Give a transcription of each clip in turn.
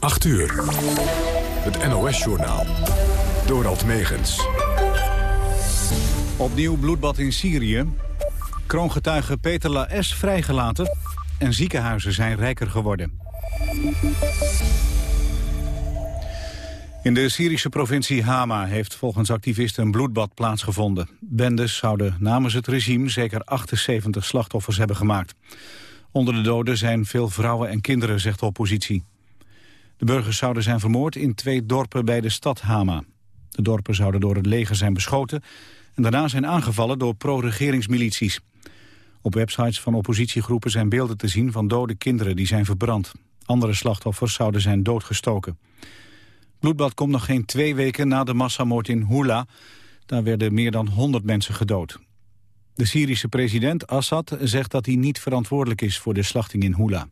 8 uur. Het NOS-journaal. Dorald Megens. Opnieuw bloedbad in Syrië. Kroongetuige Peter Laes vrijgelaten. En ziekenhuizen zijn rijker geworden. In de Syrische provincie Hama heeft volgens activisten een bloedbad plaatsgevonden. Bendes zouden namens het regime zeker 78 slachtoffers hebben gemaakt. Onder de doden zijn veel vrouwen en kinderen, zegt de oppositie. De burgers zouden zijn vermoord in twee dorpen bij de stad Hama. De dorpen zouden door het leger zijn beschoten... en daarna zijn aangevallen door pro-regeringsmilities. Op websites van oppositiegroepen zijn beelden te zien van dode kinderen die zijn verbrand. Andere slachtoffers zouden zijn doodgestoken. Bloedbad komt nog geen twee weken na de massamoord in Hula. Daar werden meer dan 100 mensen gedood. De Syrische president Assad zegt dat hij niet verantwoordelijk is voor de slachting in Hula.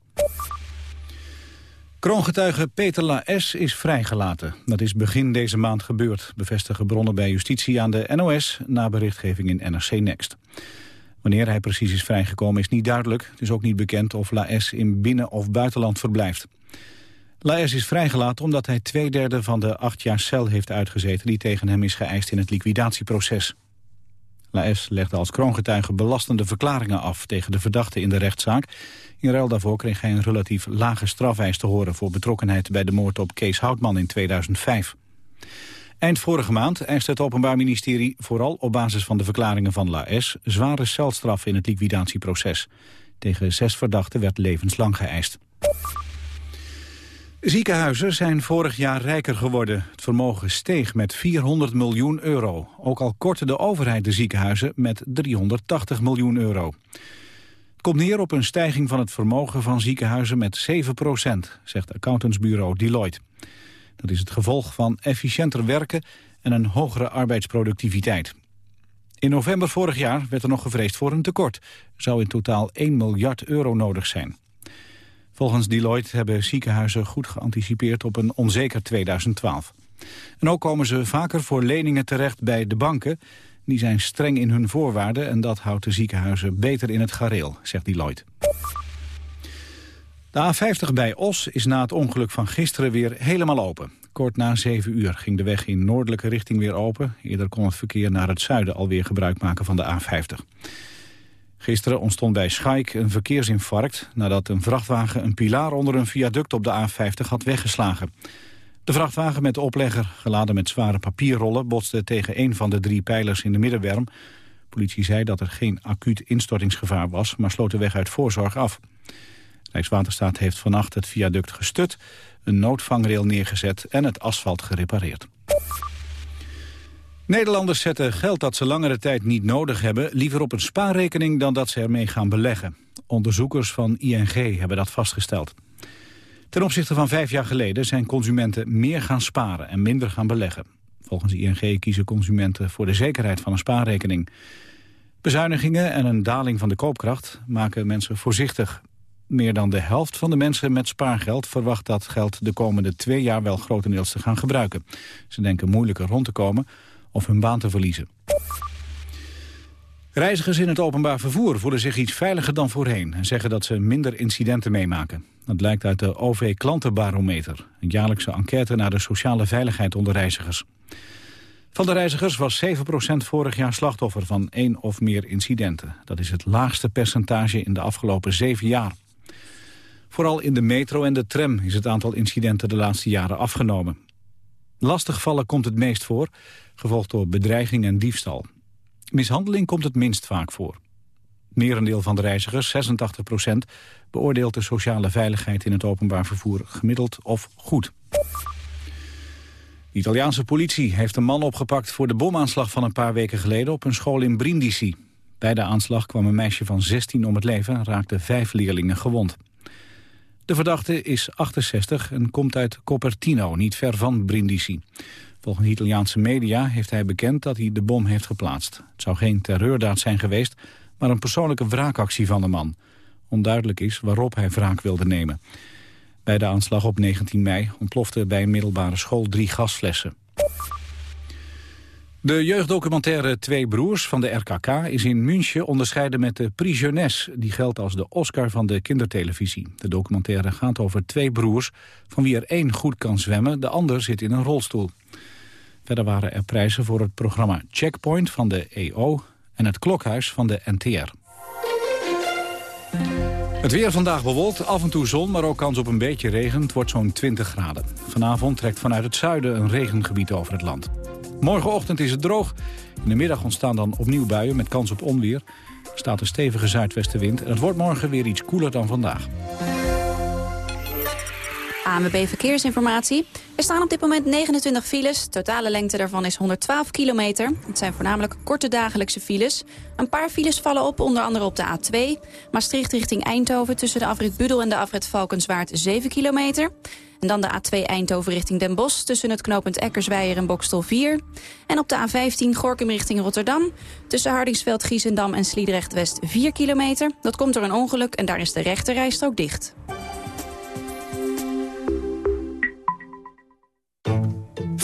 Kroongetuige Peter Laes is vrijgelaten. Dat is begin deze maand gebeurd, bevestigen bronnen bij justitie aan de NOS... na berichtgeving in NRC Next. Wanneer hij precies is vrijgekomen is niet duidelijk. Het is ook niet bekend of Laes in binnen- of buitenland verblijft. Laes is vrijgelaten omdat hij twee derde van de acht jaar cel heeft uitgezeten... die tegen hem is geëist in het liquidatieproces. Laes legde als kroongetuige belastende verklaringen af tegen de verdachte in de rechtszaak. In ruil daarvoor kreeg hij een relatief lage strafeis te horen voor betrokkenheid bij de moord op Kees Houtman in 2005. Eind vorige maand eiste het Openbaar Ministerie vooral op basis van de verklaringen van Laes zware celstraf in het liquidatieproces. Tegen zes verdachten werd levenslang geëist. Ziekenhuizen zijn vorig jaar rijker geworden. Het vermogen steeg met 400 miljoen euro. Ook al kortte de overheid de ziekenhuizen met 380 miljoen euro. Het komt neer op een stijging van het vermogen van ziekenhuizen met 7 procent, zegt accountantsbureau Deloitte. Dat is het gevolg van efficiënter werken en een hogere arbeidsproductiviteit. In november vorig jaar werd er nog gevreesd voor een tekort. Zou in totaal 1 miljard euro nodig zijn. Volgens Deloitte hebben ziekenhuizen goed geanticipeerd op een onzeker 2012. En ook komen ze vaker voor leningen terecht bij de banken. Die zijn streng in hun voorwaarden en dat houdt de ziekenhuizen beter in het gareel, zegt Deloitte. De A50 bij Os is na het ongeluk van gisteren weer helemaal open. Kort na 7 uur ging de weg in noordelijke richting weer open. Eerder kon het verkeer naar het zuiden alweer gebruik maken van de A50. Gisteren ontstond bij Schaik een verkeersinfarct... nadat een vrachtwagen een pilaar onder een viaduct op de A50 had weggeslagen. De vrachtwagen met de oplegger, geladen met zware papierrollen... botste tegen een van de drie pijlers in de middenberm. Politie zei dat er geen acuut instortingsgevaar was... maar sloot de weg uit voorzorg af. Rijkswaterstaat heeft vannacht het viaduct gestut... een noodvangrail neergezet en het asfalt gerepareerd. Nederlanders zetten geld dat ze langere tijd niet nodig hebben... liever op een spaarrekening dan dat ze ermee gaan beleggen. Onderzoekers van ING hebben dat vastgesteld. Ten opzichte van vijf jaar geleden zijn consumenten meer gaan sparen en minder gaan beleggen. Volgens ING kiezen consumenten voor de zekerheid van een spaarrekening. Bezuinigingen en een daling van de koopkracht maken mensen voorzichtig. Meer dan de helft van de mensen met spaargeld verwacht dat geld de komende twee jaar wel grotendeels te gaan gebruiken. Ze denken moeilijker rond te komen of hun baan te verliezen. Reizigers in het openbaar vervoer voelen zich iets veiliger dan voorheen... en zeggen dat ze minder incidenten meemaken. Dat blijkt uit de OV-klantenbarometer... een jaarlijkse enquête naar de sociale veiligheid onder reizigers. Van de reizigers was 7% vorig jaar slachtoffer van één of meer incidenten. Dat is het laagste percentage in de afgelopen zeven jaar. Vooral in de metro en de tram is het aantal incidenten de laatste jaren afgenomen. Lastigvallen komt het meest voor, gevolgd door bedreiging en diefstal. Mishandeling komt het minst vaak voor. Merendeel van de reizigers, 86 procent, beoordeelt de sociale veiligheid in het openbaar vervoer gemiddeld of goed. De Italiaanse politie heeft een man opgepakt voor de bomaanslag van een paar weken geleden op een school in Brindisi. Bij de aanslag kwam een meisje van 16 om het leven en raakten vijf leerlingen gewond. De verdachte is 68 en komt uit Copertino, niet ver van Brindisi. Volgens Italiaanse media heeft hij bekend dat hij de bom heeft geplaatst. Het zou geen terreurdaad zijn geweest, maar een persoonlijke wraakactie van de man. Onduidelijk is waarop hij wraak wilde nemen. Bij de aanslag op 19 mei ontplofte bij een middelbare school drie gasflessen. De jeugddocumentaire Twee Broers van de RKK is in München onderscheiden met de Prix. Die geldt als de Oscar van de kindertelevisie. De documentaire gaat over twee broers, van wie er één goed kan zwemmen, de ander zit in een rolstoel. Verder waren er prijzen voor het programma Checkpoint van de EO en het Klokhuis van de NTR. Het weer vandaag bewolkt, af en toe zon, maar ook kans op een beetje regen. Het wordt zo'n 20 graden. Vanavond trekt vanuit het zuiden een regengebied over het land. Morgenochtend is het droog. In de middag ontstaan dan opnieuw buien met kans op onweer. Er staat een stevige zuidwestenwind en het wordt morgen weer iets koeler dan vandaag. AMB Verkeersinformatie. Er staan op dit moment 29 files. Totale lengte daarvan is 112 kilometer. Het zijn voornamelijk korte dagelijkse files. Een paar files vallen op, onder andere op de A2. Maastricht richting Eindhoven tussen de afrit Budel en de afrit Valkenswaard 7 kilometer. En dan de A2 Eindhoven richting Den Bosch tussen het knooppunt Eckersweijer en Bokstel 4. En op de A15 Gorkum richting Rotterdam tussen Hardingsveld, Giesendam en Sliedrecht West 4 kilometer. Dat komt door een ongeluk en daar is de rechterrijstrook dicht.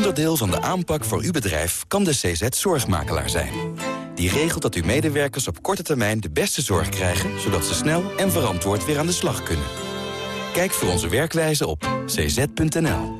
Onderdeel van de aanpak voor uw bedrijf kan de CZ Zorgmakelaar zijn. Die regelt dat uw medewerkers op korte termijn de beste zorg krijgen... zodat ze snel en verantwoord weer aan de slag kunnen. Kijk voor onze werkwijze op cz.nl.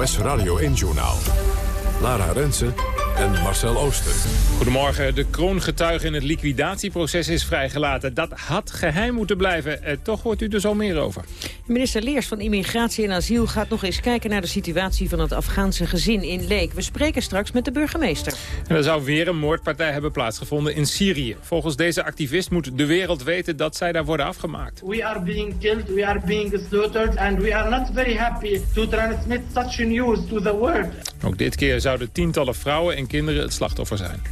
NOS Radio 1-journaal. Lara Rensen en Marcel Ooster. Goedemorgen. De kroongetuige in het liquidatieproces is vrijgelaten. Dat had geheim moeten blijven. Eh, toch hoort u er zo meer over. Minister Leers van Immigratie en Asiel gaat nog eens kijken naar de situatie van het Afghaanse gezin in Leek. We spreken straks met de burgemeester. En er zou weer een moordpartij hebben plaatsgevonden in Syrië. Volgens deze activist moet de wereld weten dat zij daar worden afgemaakt. We are being killed, we are being slaughtered and we are not very happy to transmit such news to the world. Ook dit keer zouden tientallen vrouwen en kinderen het slachtoffer zijn.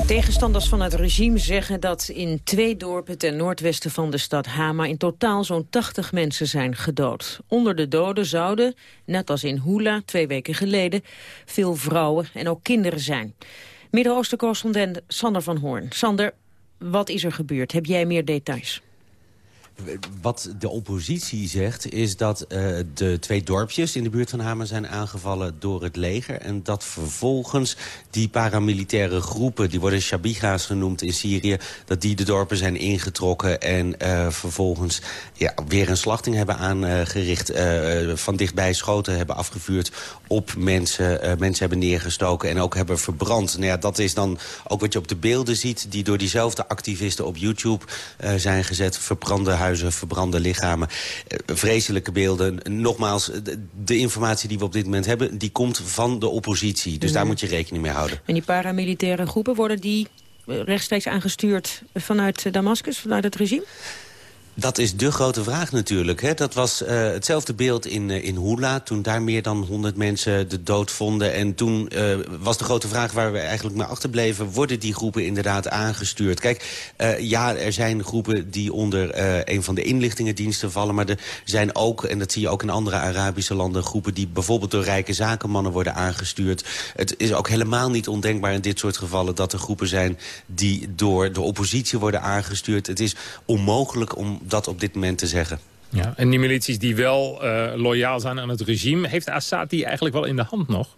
Tegenstanders van het regime zeggen dat in twee dorpen ten noordwesten van de stad Hama in totaal zo'n 80 mensen zijn gedood. Onder de doden zouden, net als in Hula twee weken geleden, veel vrouwen en ook kinderen zijn. Midden-Oosten-correspondent Sander van Hoorn. Sander, wat is er gebeurd? Heb jij meer details? Wat de oppositie zegt is dat uh, de twee dorpjes in de buurt van Hamer zijn aangevallen door het leger. En dat vervolgens die paramilitaire groepen, die worden Shabiga's genoemd in Syrië... dat die de dorpen zijn ingetrokken en uh, vervolgens ja, weer een slachting hebben aangericht. Uh, van dichtbij schoten hebben afgevuurd op mensen. mensen hebben neergestoken en ook hebben verbrand. Nou ja, dat is dan ook wat je op de beelden ziet... die door diezelfde activisten op YouTube zijn gezet. Verbrande huizen, verbrande lichamen. vreselijke beelden. Nogmaals, de informatie die we op dit moment hebben... die komt van de oppositie. Dus daar moet je rekening mee houden. En die paramilitaire groepen, worden die rechtstreeks aangestuurd vanuit Damascus, vanuit het regime? Dat is de grote vraag natuurlijk. Hè? Dat was uh, hetzelfde beeld in, uh, in Hula, toen daar meer dan 100 mensen de dood vonden. En toen uh, was de grote vraag waar we eigenlijk maar achterbleven... worden die groepen inderdaad aangestuurd? Kijk, ja, er zijn groepen die onder een van de inlichtingendiensten vallen... maar er zijn ook, en dat zie je ook in andere Arabische landen... groepen die bijvoorbeeld door rijke zakenmannen worden aangestuurd. Het is ook helemaal niet ondenkbaar in dit soort gevallen... dat er groepen zijn die door de oppositie worden aangestuurd. Het is onmogelijk om dat op dit moment te zeggen. Ja, en die milities die wel uh, loyaal zijn aan het regime... heeft Assad die eigenlijk wel in de hand nog?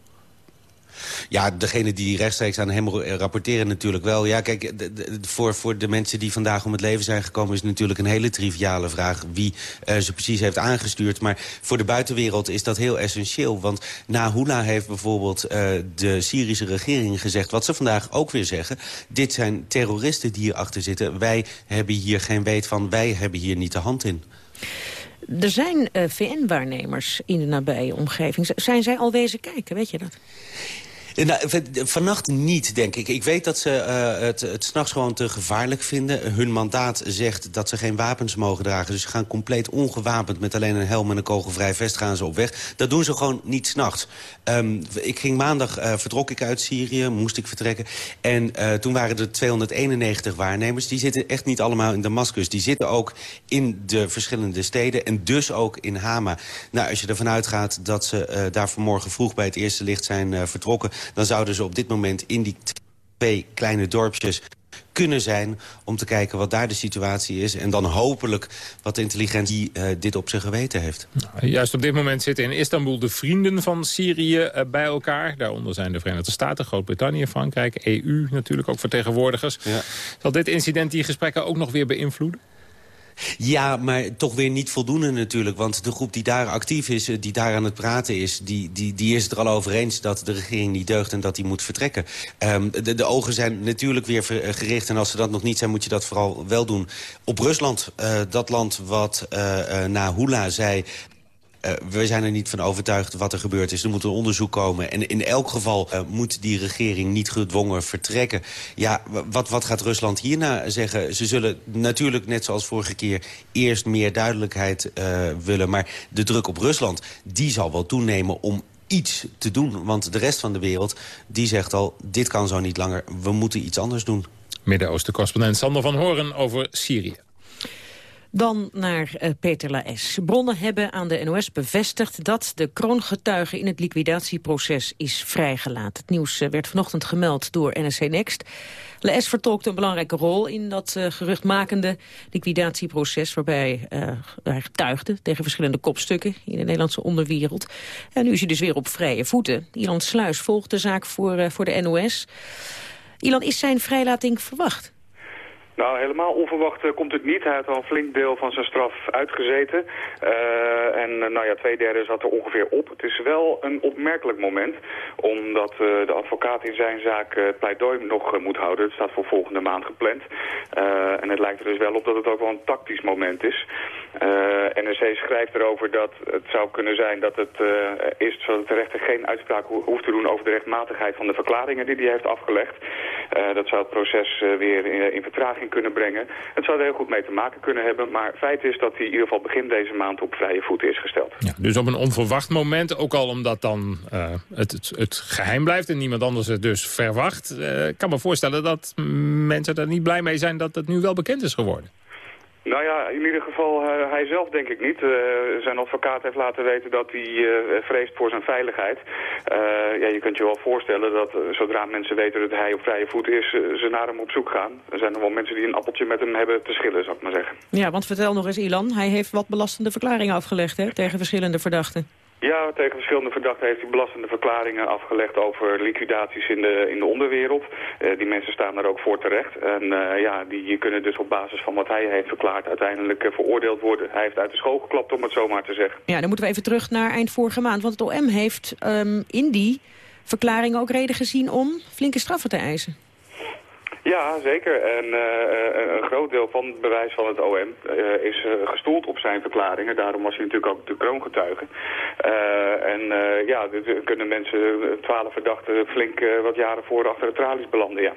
Ja, degene die rechtstreeks aan hem rapporteren natuurlijk wel. Ja, kijk, voor, voor de mensen die vandaag om het leven zijn gekomen... is natuurlijk een hele triviale vraag wie uh, ze precies heeft aangestuurd. Maar voor de buitenwereld is dat heel essentieel. Want Nahula heeft bijvoorbeeld uh, de Syrische regering gezegd... wat ze vandaag ook weer zeggen. Dit zijn terroristen die hierachter zitten. Wij hebben hier geen weet van. Wij hebben hier niet de hand in. Er zijn uh, VN-waarnemers in de nabije omgeving. Zijn zij al wezen kijken, weet je dat? Nou, vannacht niet, denk ik. Ik weet dat ze uh, het, het s'nachts gewoon te gevaarlijk vinden. Hun mandaat zegt dat ze geen wapens mogen dragen. Dus ze gaan compleet ongewapend met alleen een helm en een kogelvrij vest gaan ze op weg. Dat doen ze gewoon niet s'nachts. Um, ik ging maandag, uh, vertrok ik uit Syrië, moest ik vertrekken. En toen waren er 291 waarnemers. Die zitten echt niet allemaal in Damascus. Die zitten ook in de verschillende steden en dus ook in Hama. Nou, als je ervan uitgaat dat ze daar vanmorgen vroeg bij het eerste licht zijn vertrokken dan zouden ze op dit moment in die twee kleine dorpjes kunnen zijn om te kijken wat daar de situatie is... en dan hopelijk wat de intelligentie uh, dit op zijn geweten heeft. Nou, juist op dit moment zitten in Istanbul de vrienden van Syrië uh, bij elkaar. Daaronder zijn de Verenigde Staten, Groot-Brittannië, Frankrijk, EU natuurlijk ook vertegenwoordigers. Ja. Zal dit incident die gesprekken ook nog weer beïnvloeden? Ja, maar toch weer niet voldoende natuurlijk. Want de groep die daar actief is, eh, die daar aan het praten is... die, die, die is er al over eens dat de regering niet deugt en dat die moet vertrekken. Um, de, de ogen zijn natuurlijk weer gericht. En als ze dat nog niet zijn, moet je dat vooral wel doen. Op Rusland, uh, dat land wat uh, na Hula zei... Uh, we zijn er niet van overtuigd wat er gebeurd is. Er moet een onderzoek komen. En in elk geval uh, moet die regering niet gedwongen vertrekken. Ja, wat, wat gaat Rusland hierna zeggen? Ze zullen natuurlijk, net zoals vorige keer... eerst meer duidelijkheid uh, willen. Maar de druk op Rusland, die zal wel toenemen om iets te doen. Want de rest van de wereld, die zegt al... dit kan zo niet langer, we moeten iets anders doen. Midden-Oosten-correspondent Sander van Horen over Syrië. Dan naar uh, Peter Laes. Bronnen hebben aan de NOS bevestigd dat de kroongetuige in het liquidatieproces is vrijgelaten. Het nieuws uh, werd vanochtend gemeld door NSC Next. Laes vertolkte een belangrijke rol in dat uh, geruchtmakende liquidatieproces... waarbij hij getuigde tegen verschillende kopstukken in de Nederlandse onderwereld. En nu is hij dus weer op vrije voeten. Ilan Sluis volgt de zaak voor, voor de NOS. Ilan, is zijn vrijlating verwacht? Nou, helemaal onverwacht uh, komt het niet. Hij had al een flink deel van zijn straf uitgezeten. Uh, en uh, nou ja, twee derde zat er ongeveer op. Het is wel een opmerkelijk moment, omdat de advocaat in zijn zaak het pleidooi nog moet houden. Het staat voor volgende maand gepland. en het lijkt er dus wel op dat het ook wel een tactisch moment is. NRC schrijft erover dat het zou kunnen zijn dat het is zodat de rechter geen uitspraak ho hoeft te doen over de rechtmatigheid van de verklaringen die hij heeft afgelegd. Dat zou het proces weer in, in vertraging kunnen brengen. Het zou er heel goed mee te maken kunnen hebben. Maar feit is dat hij in ieder geval begin deze maand op vrije voeten is gesteld. Ja, dus op een onverwacht moment, ook al omdat dan het, het, het, geheim blijft... en niemand anders het dus verwacht. Kan me voorstellen dat mensen er niet blij mee zijn dat het nu wel bekend is geworden. Nou ja, in ieder geval uh, hij zelf denk ik niet. Uh, zijn advocaat heeft laten weten dat hij uh, vreest voor zijn veiligheid. ja, je kunt je wel voorstellen dat zodra mensen weten dat hij op vrije voet is, ze naar hem op zoek gaan. Er zijn nog wel mensen die een appeltje met hem hebben te schillen, zou ik maar zeggen. Ja, want vertel nog eens Ilan, hij heeft wat belastende verklaringen afgelegd hè, tegen verschillende verdachten. Ja, tegen verschillende verdachten heeft hij belastende verklaringen afgelegd over liquidaties in de, in de onderwereld. Uh, die mensen staan daar ook voor terecht. En uh, ja, die kunnen dus op basis van wat hij heeft verklaard uiteindelijk uh, veroordeeld worden. Hij heeft uit de school geklapt, om het zo maar te zeggen. Ja, dan moeten we even terug naar eind vorige maand. Want het OM heeft um, in die verklaringen ook reden gezien om flinke straffen te eisen. Ja, zeker. En uh, een groot deel van het bewijs van het OM uh, is gestoeld op zijn verklaringen. Daarom was hij natuurlijk ook de kroongetuige. en ja, er kunnen mensen, twaalf verdachten, flink wat jaren voor achter de tralies belanden, ja.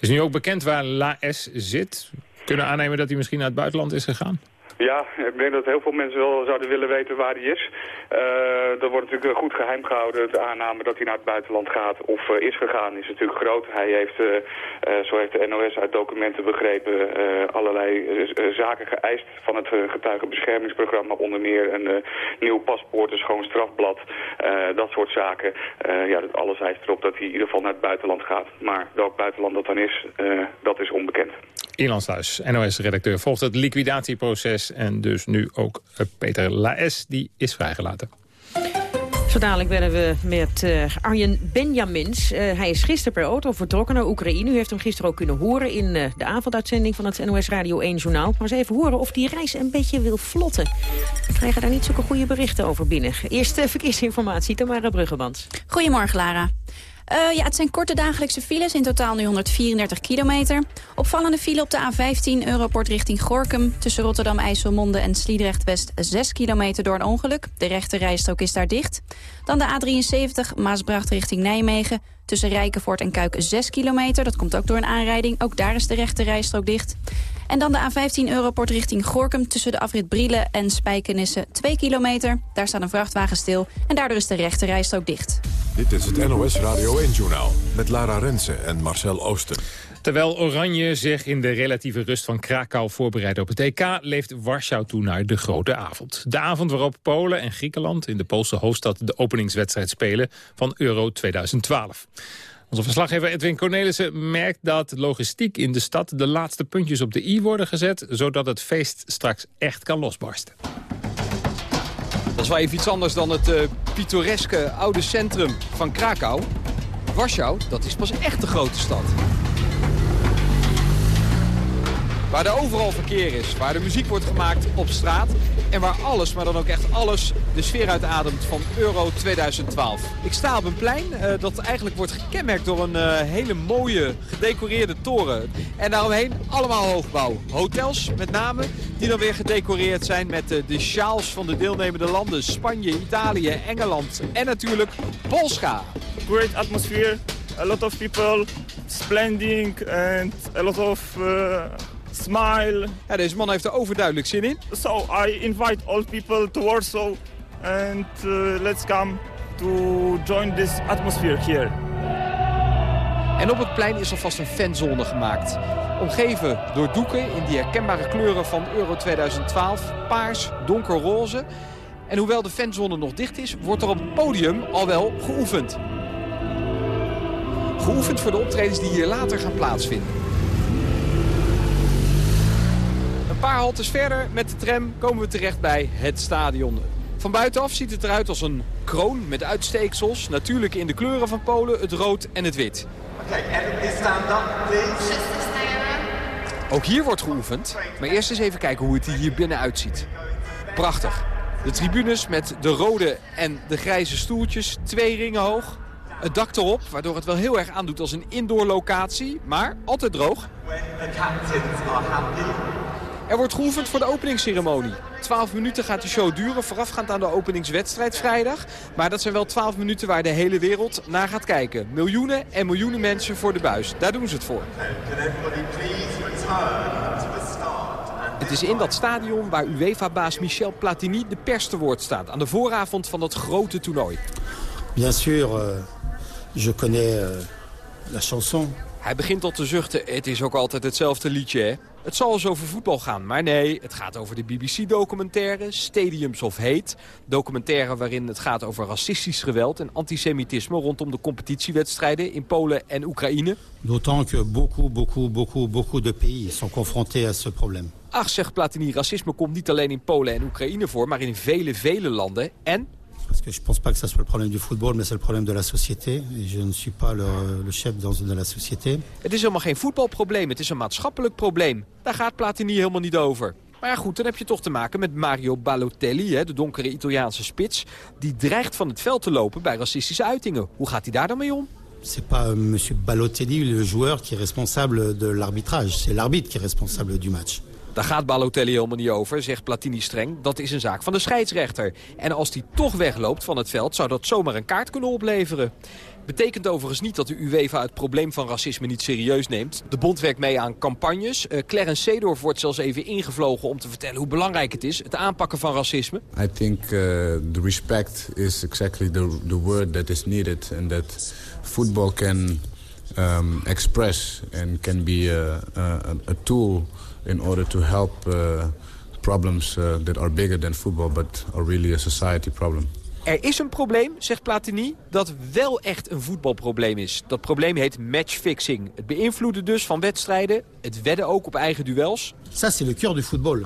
Is nu ook bekend waar La S zit? Kunnen aannemen dat hij misschien naar het buitenland is gegaan? Ja, ik denk dat heel veel mensen wel zouden willen weten waar hij is. Dat wordt natuurlijk goed geheim gehouden. De aanname dat hij naar het buitenland gaat of uh, is gegaan is natuurlijk groot. Hij heeft, uh, zo heeft de NOS uit documenten begrepen, allerlei zaken geëist van het getuigenbeschermingsprogramma. Onder meer een nieuw paspoort, een schoon strafblad, dat soort zaken. ja, dat alles eist erop dat hij in ieder geval naar het buitenland gaat. Maar welk buitenland dat dan is, dat is onbekend. Ierland Sluis, NOS-redacteur, volgt het liquidatieproces. En dus nu ook eh, Peter Laes, die is vrijgelaten. Zo dadelijk werden we met uh, Arjen Benjamins. Uh, hij is gisteren per auto vertrokken naar Oekraïne. U heeft hem gisteren ook kunnen horen in uh, de avonduitzending van het NOS Radio 1 Journaal. Maar eens even horen of die reis een beetje wil vlotten. We krijgen daar niet zulke goede berichten over binnen. Eerste verkeersinformatie, Tamara Bruggeband. Goedemorgen, Lara. Uh, ja, het zijn korte dagelijkse files, in totaal nu 134 kilometer. Opvallende file op de A15 Europort richting Gorkum... tussen Rotterdam, IJsselmonde en Sliedrecht-West 6 kilometer door een ongeluk. De rechte rijstrook is daar dicht. Dan de A73 Maasbracht richting Nijmegen... tussen Rijkenvoort en Kuik 6 kilometer. Dat komt ook door een aanrijding. Ook daar is de rechte rijstrook dicht. En dan de A15 Europort richting Gorkum tussen de afrit Brielen en Spijkenisse 2 kilometer. Daar staat een vrachtwagen stil en daardoor is de rechte rijstrook dicht. Dit is het NOS Radio 1-journaal met Lara Rensen en Marcel Oosten. Terwijl Oranje zich in de relatieve rust van Krakau voorbereidt op het EK... leeft Warschau toe naar de grote avond. De avond waarop Polen en Griekenland in de Poolse hoofdstad... de openingswedstrijd spelen van Euro 2012. Onze verslaggever Edwin Cornelissen merkt dat logistiek in de stad... de laatste puntjes op de i worden gezet... zodat het feest straks echt kan losbarsten. Dat is wel even iets anders dan het uh, pittoreske oude centrum van Krakau. Warschau, dat is pas echt de grote stad. Waar er overal verkeer is, waar de muziek wordt gemaakt op straat... en waar alles, maar dan ook echt alles, de sfeer uitademt van Euro 2012. Ik sta op een plein uh, dat eigenlijk wordt gekenmerkt door een uh, hele mooie gedecoreerde toren. En daaromheen allemaal hoogbouw. Hotels met name, die dan weer gedecoreerd zijn met uh, de sjaals van de deelnemende landen. Spanje, Italië, Engeland en natuurlijk Polska. Great atmosphere, a lot of people, splendid and a lot of smile. Ja, deze man heeft er overduidelijk zin in. So I invite all people to Warsaw and uh, let's come to join this atmosphere here. En op het plein is alvast een fanzone gemaakt. Omgeven door doeken in die herkenbare kleuren van Euro 2012. Paars, donkerroze. En hoewel de fanzone nog dicht is, wordt er op het podium al wel geoefend. Geoefend voor de optredens die hier later gaan plaatsvinden. Paar haltes verder met de tram komen we terecht bij het stadion. Van buitenaf ziet het eruit als een kroon met uitsteeksels. Natuurlijk in de kleuren van Polen, het rood en het wit. Okay, stand up, please. Ook hier wordt geoefend. Maar eerst eens even kijken hoe het er hier binnen uitziet. Prachtig. De tribunes met de rode en de grijze stoeltjes, twee ringen hoog. Het dak erop, waardoor het wel heel erg aandoet als een indoor locatie, maar altijd droog. Er wordt geoefend voor de openingsceremonie. 12 minuten gaat de show duren, voorafgaand aan de openingswedstrijd vrijdag. Maar dat zijn wel 12 minuten waar de hele wereld naar gaat kijken. Miljoenen en miljoenen mensen voor de buis. Daar doen ze het voor. Het is in dat stadion waar UEFA-baas Michel Platini de pers te woord staat... aan de vooravond van dat grote toernooi. Bien sûr, euh, je connais euh, la chanson. Hij begint al te zuchten, het is ook altijd hetzelfde liedje, hè? Het zal eens over voetbal gaan, maar nee, het gaat over de BBC-documentaire Stadiums of Hate. Documentaire waarin het gaat over racistisch geweld en antisemitisme rondom de competitiewedstrijden in Polen en Oekraïne. D'autant que beaucoup, beaucoup, beaucoup, beaucoup de pays sont confrontés à ce problème. Ach, zegt Platini, racisme komt niet alleen in Polen en Oekraïne voor, maar in vele, vele landen. En Parce que je ne pense pas que ça soit le problème du football, mais c'est le problème de la société. Et je ne suis pas le, le chef dans, de la société. Het is helemaal geen voetbalprobleem, het is een maatschappelijk probleem. Daar gaat Platini helemaal niet over. Maar ja, goed, dan heb je toch te maken met Mario Balotelli, hè, de donkere Italiaanse spits. Die dreigt van het veld te lopen bij racistische uitingen. Hoe gaat hij daar dan mee om? C'est pas euh, monsieur Balotelli, le joueur, qui est responsable de l'arbitrage. C'est l'arbitre qui est responsable du match. Daar gaat Balotelli helemaal niet over, zegt Platini streng. Dat is een zaak van de scheidsrechter. En als die toch wegloopt van het veld, zou dat zomaar een kaart kunnen opleveren. Betekent overigens niet dat de UEFA het probleem van racisme niet serieus neemt. De bond werkt mee aan campagnes. Uh, Clarence Seedorf wordt zelfs even ingevlogen om te vertellen hoe belangrijk het is. Het aanpakken van racisme. I think uh, the respect is exactly the, the word that is needed. And that football can um, express and can be a, a, a tool in order to help uh, problems uh, that are bigger than football, but are really a society problem. Er is een probleem, zegt Platini, dat wel echt een voetbalprobleem is. Dat probleem heet matchfixing. Het beïnvloeden dus van wedstrijden, het wedden ook op eigen duels. Ça, c'est le cœur du football.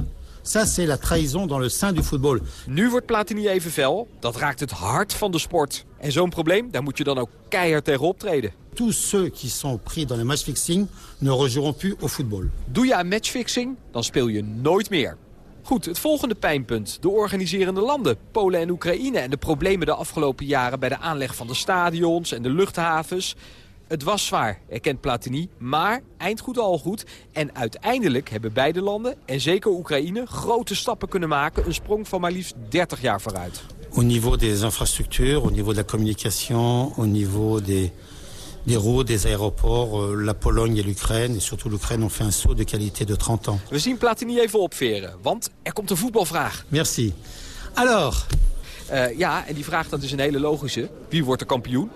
Ça, c'est la trahison dans le sein du football. Nu wordt Platini even fel. Dat raakt het hart van de sport. En zo'n probleem, daar moet je dan ook keihard tegen optreden. Tous ceux qui sont pris dans le matchfixing ne rejoueront plus au football. Doe je aan matchfixing, dan speel je nooit meer. Goed, het volgende pijnpunt. De organiserende landen, Polen en Oekraïne... en de problemen de afgelopen jaren bij de aanleg van de stadions en de luchthavens. Het was zwaar, erkent Platini, maar eind goed al goed. En uiteindelijk hebben beide landen, en zeker Oekraïne... grote stappen kunnen maken, een sprong van maar liefst 30 jaar vooruit. Au niveau des infrastructures, au niveau de la communication, au niveau des des routes, des aéroports. Euh, la Pologne et l'Ukraine, et surtout l'Ukraine, ont fait un saut de qualité de 30 ans. We zien Platini even opveren, want er komt een voetbalvraag. Merci. Alors... Uh, ja, en die vraag dat is een hele logische. Wie wordt de kampioen?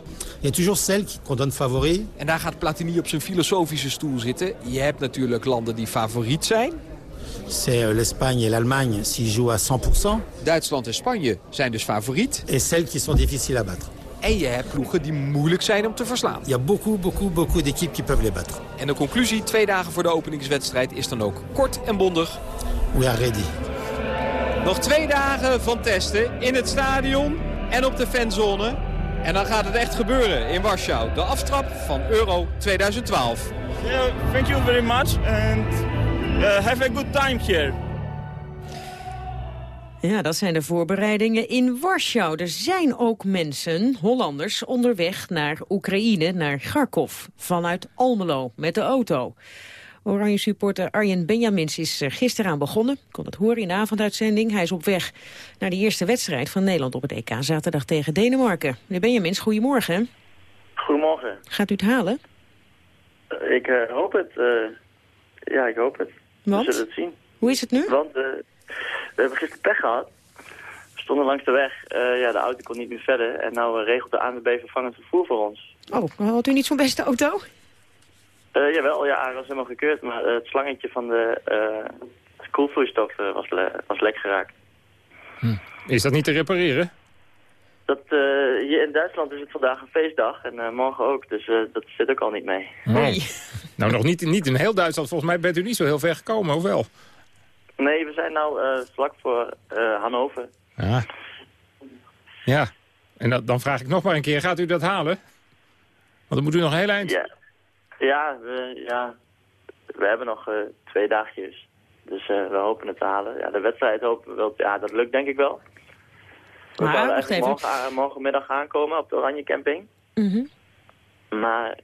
A toujours celle qu'on donne favori. En daar gaat Platini op zijn filosofische stoel zitten. Je hebt natuurlijk landen die favoriet zijn. C'est euh, l'Espagne et l'Allemagne s'y jouent à 100%. Duitsland en Spanje zijn dus favoriet. Et celles qui sont difficiles à battre. En je hebt ploegen die moeilijk zijn om te verslaan. Il y a beaucoup, beaucoup, beaucoup d'équipes qui peuvent les battre. En de conclusie, twee dagen voor de openingswedstrijd, is dan ook kort en bondig. We are ready. Nog twee dagen van testen in het stadion en op de fanzone. En dan gaat het echt gebeuren in Warschau. De aftrap van Euro 2012. Yeah, thank you very much and uh, have a good time here. Ja, dat zijn de voorbereidingen in Warschau. Er zijn ook mensen, Hollanders, onderweg naar Oekraïne, naar Kharkov. Vanuit Almelo, met de auto. Oranje supporter Arjen Benjamins is er gisteren aan begonnen. Ik kon het horen in de avonduitzending. Hij is op weg naar de eerste wedstrijd van Nederland op het EK. Zaterdag tegen Denemarken. Meneer Benjamins, goedemorgen. Goedemorgen. Gaat u het halen? Uh, ik uh, hoop het. Uh, ja, ik hoop het. Want? We zullen het zien. Hoe is het nu? Want we hebben gisteren pech gehad. We stonden langs de weg. Ja, de auto kon niet meer verder. En nou regelt de ANWB vervangend vervoer voor ons. Oh, had u niet zo'n beste auto? Uh, jawel, ja, hij was helemaal gekeurd. Maar het slangetje van de koelvloeistof was, le was lek geraakt. Hm. Is dat niet te repareren? Dat, hier in Duitsland is het vandaag een feestdag en morgen ook. Dus dat zit ook al niet mee. Nee. nou, nog niet, niet in heel Duitsland. Volgens mij bent u niet zo heel ver gekomen, of wel? Nee, we zijn nou uh, vlak voor uh, Hannover. Ja. Ja. En dat, dan vraag ik nog maar een keer, gaat u dat halen? Want dan moet u nog heel eind. Ja, ja, we, ja. we hebben nog uh, twee dagjes. Dus we hopen het te halen. Ja, de wedstrijd hopen we wel. Ja, dat lukt denk ik wel. We maar, gaan eigenlijk morgen, morgenmiddag aankomen op de Oranje Camping. Mm -hmm. Maar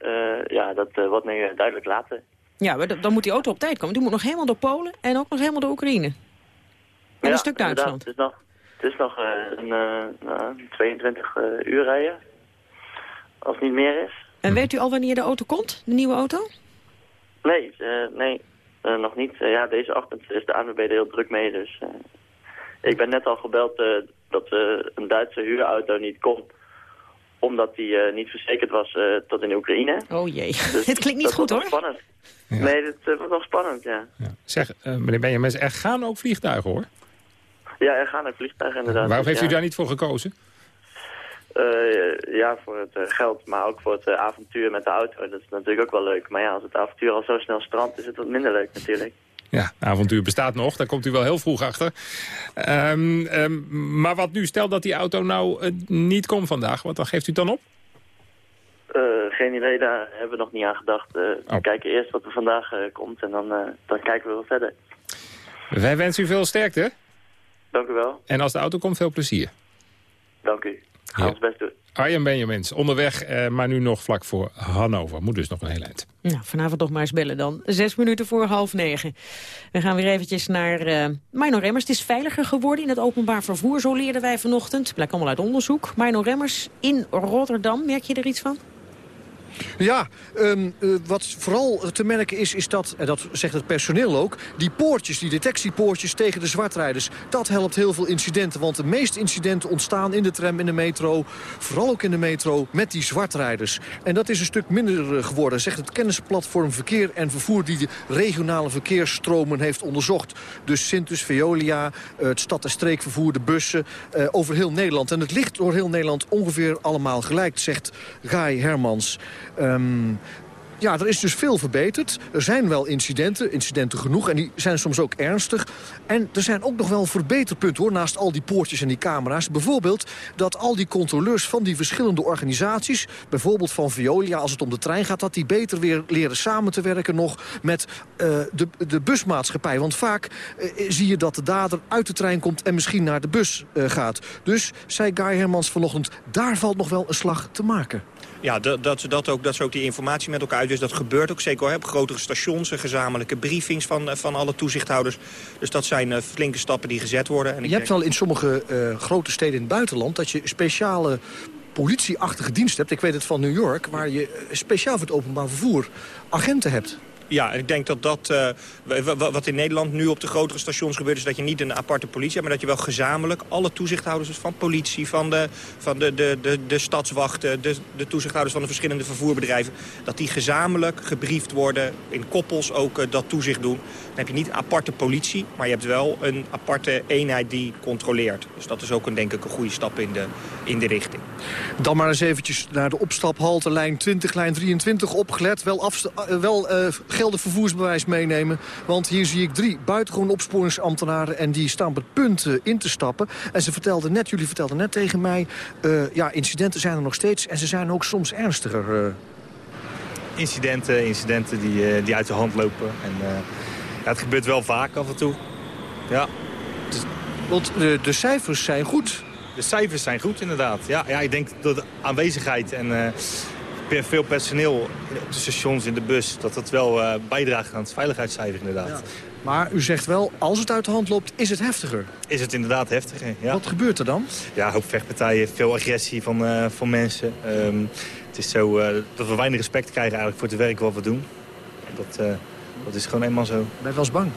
ja, dat wordt nu duidelijk later. Ja, maar dan moet die auto op tijd komen. Die moet nog helemaal door Polen en ook nog helemaal door Oekraïne. En ja, een stuk Duitsland. Het is nog, het is nog uh, een, uh, 22 uh, uur rijden. Als het niet meer is. En weet u al wanneer de auto komt? De nieuwe auto? Nee, nee nog niet. ja, deze ochtend is de ANWB er heel druk mee. Dus ik ben net al gebeld dat een Duitse huurauto niet komt omdat die uh, niet verzekerd was uh, tot in Oekraïne. Oh jee, dus het klinkt niet goed hoor. spannend. Ja. Nee, dat uh, wordt nog spannend, ja. ja. Zeg, meneer Benjamin, er gaan ook vliegtuigen hoor? Ja, er gaan ook vliegtuigen inderdaad. Waarom dus, heeft u daar niet voor gekozen? Ja, voor het geld, maar ook voor het avontuur met de auto. Dat is natuurlijk ook wel leuk. Maar ja, als het avontuur al zo snel strandt, is het wat minder leuk natuurlijk. Ja, avontuur bestaat nog. Daar komt u wel heel vroeg achter. Um, um, maar wat nu? Stel dat die auto nou uh, niet komt vandaag. Wat dan geeft u het dan op? Geen idee, daar hebben we nog niet aan gedacht. Uh, oh. We kijken eerst wat er vandaag komt en dan, dan kijken we wel verder. Wij wensen u veel sterkte. Dank u wel. En als de auto komt, veel plezier. Dank u. Ga ja. ons best doen. Arjen Benjamins, onderweg, eh, maar nu nog vlak voor Hannover. Moet dus nog een heel eind. Nou, vanavond nog maar eens bellen dan. Zes minuten voor half negen. We gaan weer eventjes naar uh, Mino Remmers. Het is veiliger geworden in het openbaar vervoer, zo leerden wij vanochtend. Blijkt allemaal uit onderzoek. Mino Remmers in Rotterdam, merk je er iets van? Ja, um, uh, wat vooral te merken is, is dat, en dat zegt het personeel ook... die poortjes, die detectiepoortjes tegen de zwartrijders... dat helpt heel veel incidenten. Want de meeste incidenten ontstaan in de tram, in de metro... vooral ook in de metro, met die zwartrijders. En dat is een stuk minder geworden, zegt het kennisplatform Verkeer en Vervoer... die de regionale verkeersstromen heeft onderzocht. Dus Sintus, Veolia, het stad- en streekvervoer, de bussen... Over heel Nederland. En het ligt door heel Nederland ongeveer allemaal gelijk, zegt Guy Hermans... Um, ja, er is dus veel verbeterd. Er zijn wel incidenten, incidenten genoeg. En die zijn soms ook ernstig. En er zijn ook nog wel verbeterpunten, hoor. Naast al die poortjes en die camera's. Bijvoorbeeld dat al die controleurs van die verschillende organisaties... bijvoorbeeld van Veolia, als het om de trein gaat... dat die beter weer leren samen te werken nog met uh, de, de busmaatschappij. Want vaak uh, zie je dat de dader uit de trein komt... en misschien naar de bus gaat. Dus, zei Guy Hermans vanochtend... daar valt nog wel een slag te maken. Ja, dat, dat, ze dat ook, dat ze ook die informatie met elkaar dus dat gebeurt ook zeker op grotere stations, gezamenlijke briefings van, van alle toezichthouders. Dus dat zijn uh, flinke stappen die gezet worden. En je hebt wel in sommige uh, grote steden in het buitenland dat je speciale politieachtige dienst hebt. Ik weet het van New York, waar je speciaal voor het openbaar vervoer agenten hebt. Ja, en ik denk dat dat, uh, wat in Nederland nu op de grotere stations gebeurt... is dat je niet een aparte politie hebt, maar dat je wel gezamenlijk... alle toezichthouders van politie, van de, van de, de, de, de stadswachten... De, de toezichthouders van de verschillende vervoerbedrijven... dat die gezamenlijk gebriefd worden, in koppels ook uh, dat toezicht doen. Dan heb je niet aparte politie, maar je hebt wel een aparte eenheid die controleert. Dus dat is ook een, denk ik een goede stap in de, in de richting. Dan maar eens eventjes naar de opstaphalte, lijn 20, lijn 23 opgelet. Wel, uh, wel geldig vervoersbewijs meenemen. Want hier zie ik drie buitengewoon opsporingsambtenaren... en die staan op het punt uh, in te stappen. En ze vertelden net, jullie vertelden net tegen mij... Uh, ja, incidenten zijn er nog steeds en ze zijn ook soms ernstiger. Uh. Incidenten, incidenten die, die uit de hand lopen. En, ja, het gebeurt wel vaak af en toe. Ja. Dus, want de, de cijfers zijn goed. De cijfers zijn goed, inderdaad. Ja, ja ik denk dat de aanwezigheid en veel personeel op de stations in de bus... dat dat wel uh, bijdraagt aan het veiligheidscijfer inderdaad. Ja. Maar u zegt wel, als het uit de hand loopt, is het heftiger? Is het inderdaad heftiger, ja. Wat gebeurt er dan? Ja, hoop vechtpartijen, veel agressie van, uh, van mensen. Um, het is zo uh, dat we weinig respect krijgen eigenlijk voor het werk wat we doen. Dat, dat is gewoon eenmaal zo. Ben je wel eens bang?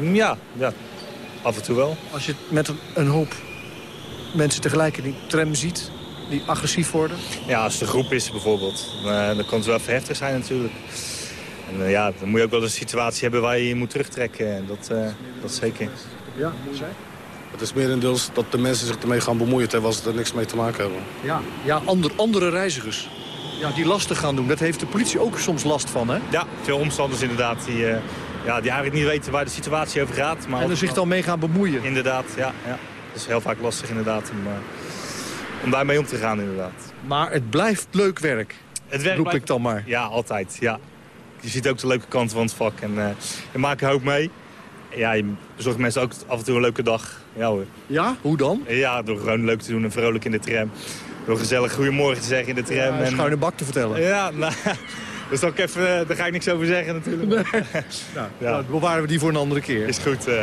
Ja, ja, af en toe wel. Als je met een hoop mensen tegelijk in die tram ziet die agressief worden? Ja, als het een groep is bijvoorbeeld. Uh, dan kan het wel even heftig zijn natuurlijk. En uh, ja, dan moet je ook wel een situatie hebben waar je je moet terugtrekken. Dat, uh, dat zeker. Ja, hoe zei Het is merendeels dat de mensen zich ermee gaan bemoeien... terwijl ze er niks mee te maken hebben. Ja, ja ander, andere reizigers ja, die lastig gaan doen. Dat heeft de politie ook soms last van, hè? Ja, veel omstanders inderdaad. Die, ja, die eigenlijk niet weten waar de situatie over gaat. Maar en er zich dan mee gaan bemoeien. Inderdaad, ja. ja. Dat is heel vaak lastig inderdaad om om daarmee om te gaan inderdaad. Maar het blijft leuk werk, het werk roep blijft... ik dan maar. Ja, altijd. Ja. Je ziet ook de leuke kant van het vak en uh, je maakt een hoop mee. Ja, je bezorgt mensen ook af en toe een leuke dag. Ja hoor. Ja? Hoe dan? Ja, door gewoon leuk te doen en vrolijk in de tram. Door gezellig goedemorgen te zeggen in de tram. Ja, en schuine bak te vertellen. Ja, nou... Dus dan even, daar ga ik niks over zeggen natuurlijk. Nee. nou, ja. nou, bewaren we die voor een andere keer. Is goed. Uh...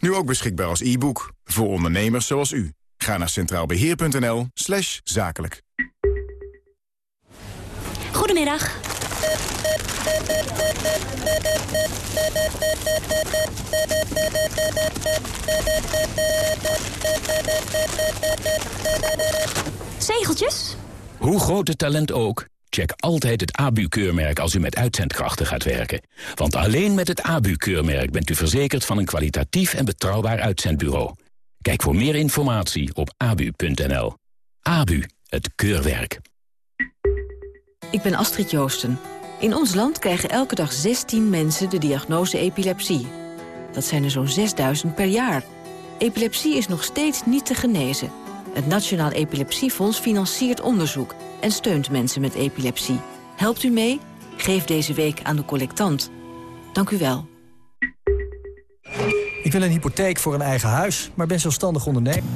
Nu ook beschikbaar als e-book. Voor ondernemers zoals u. Ga naar centraalbeheer.nl slash zakelijk. Goedemiddag. Zegeltjes? Hoe groot het talent ook, check altijd het ABU-keurmerk als u met uitzendkrachten gaat werken. Want alleen met het ABU-keurmerk bent u verzekerd van een kwalitatief en betrouwbaar uitzendbureau. Kijk voor meer informatie op abu.nl. ABU, het keurwerk. Ik ben Astrid Joosten. In ons land krijgen elke dag 16 mensen de diagnose epilepsie. Dat zijn er zo'n 6000 per jaar. Epilepsie is nog steeds niet te genezen. Het Nationaal Epilepsiefonds financiert onderzoek... en steunt mensen met epilepsie. Helpt u mee? Geef deze week aan de collectant. Dank u wel. Ik wil een hypotheek voor een eigen huis, maar ben zelfstandig ondernemer.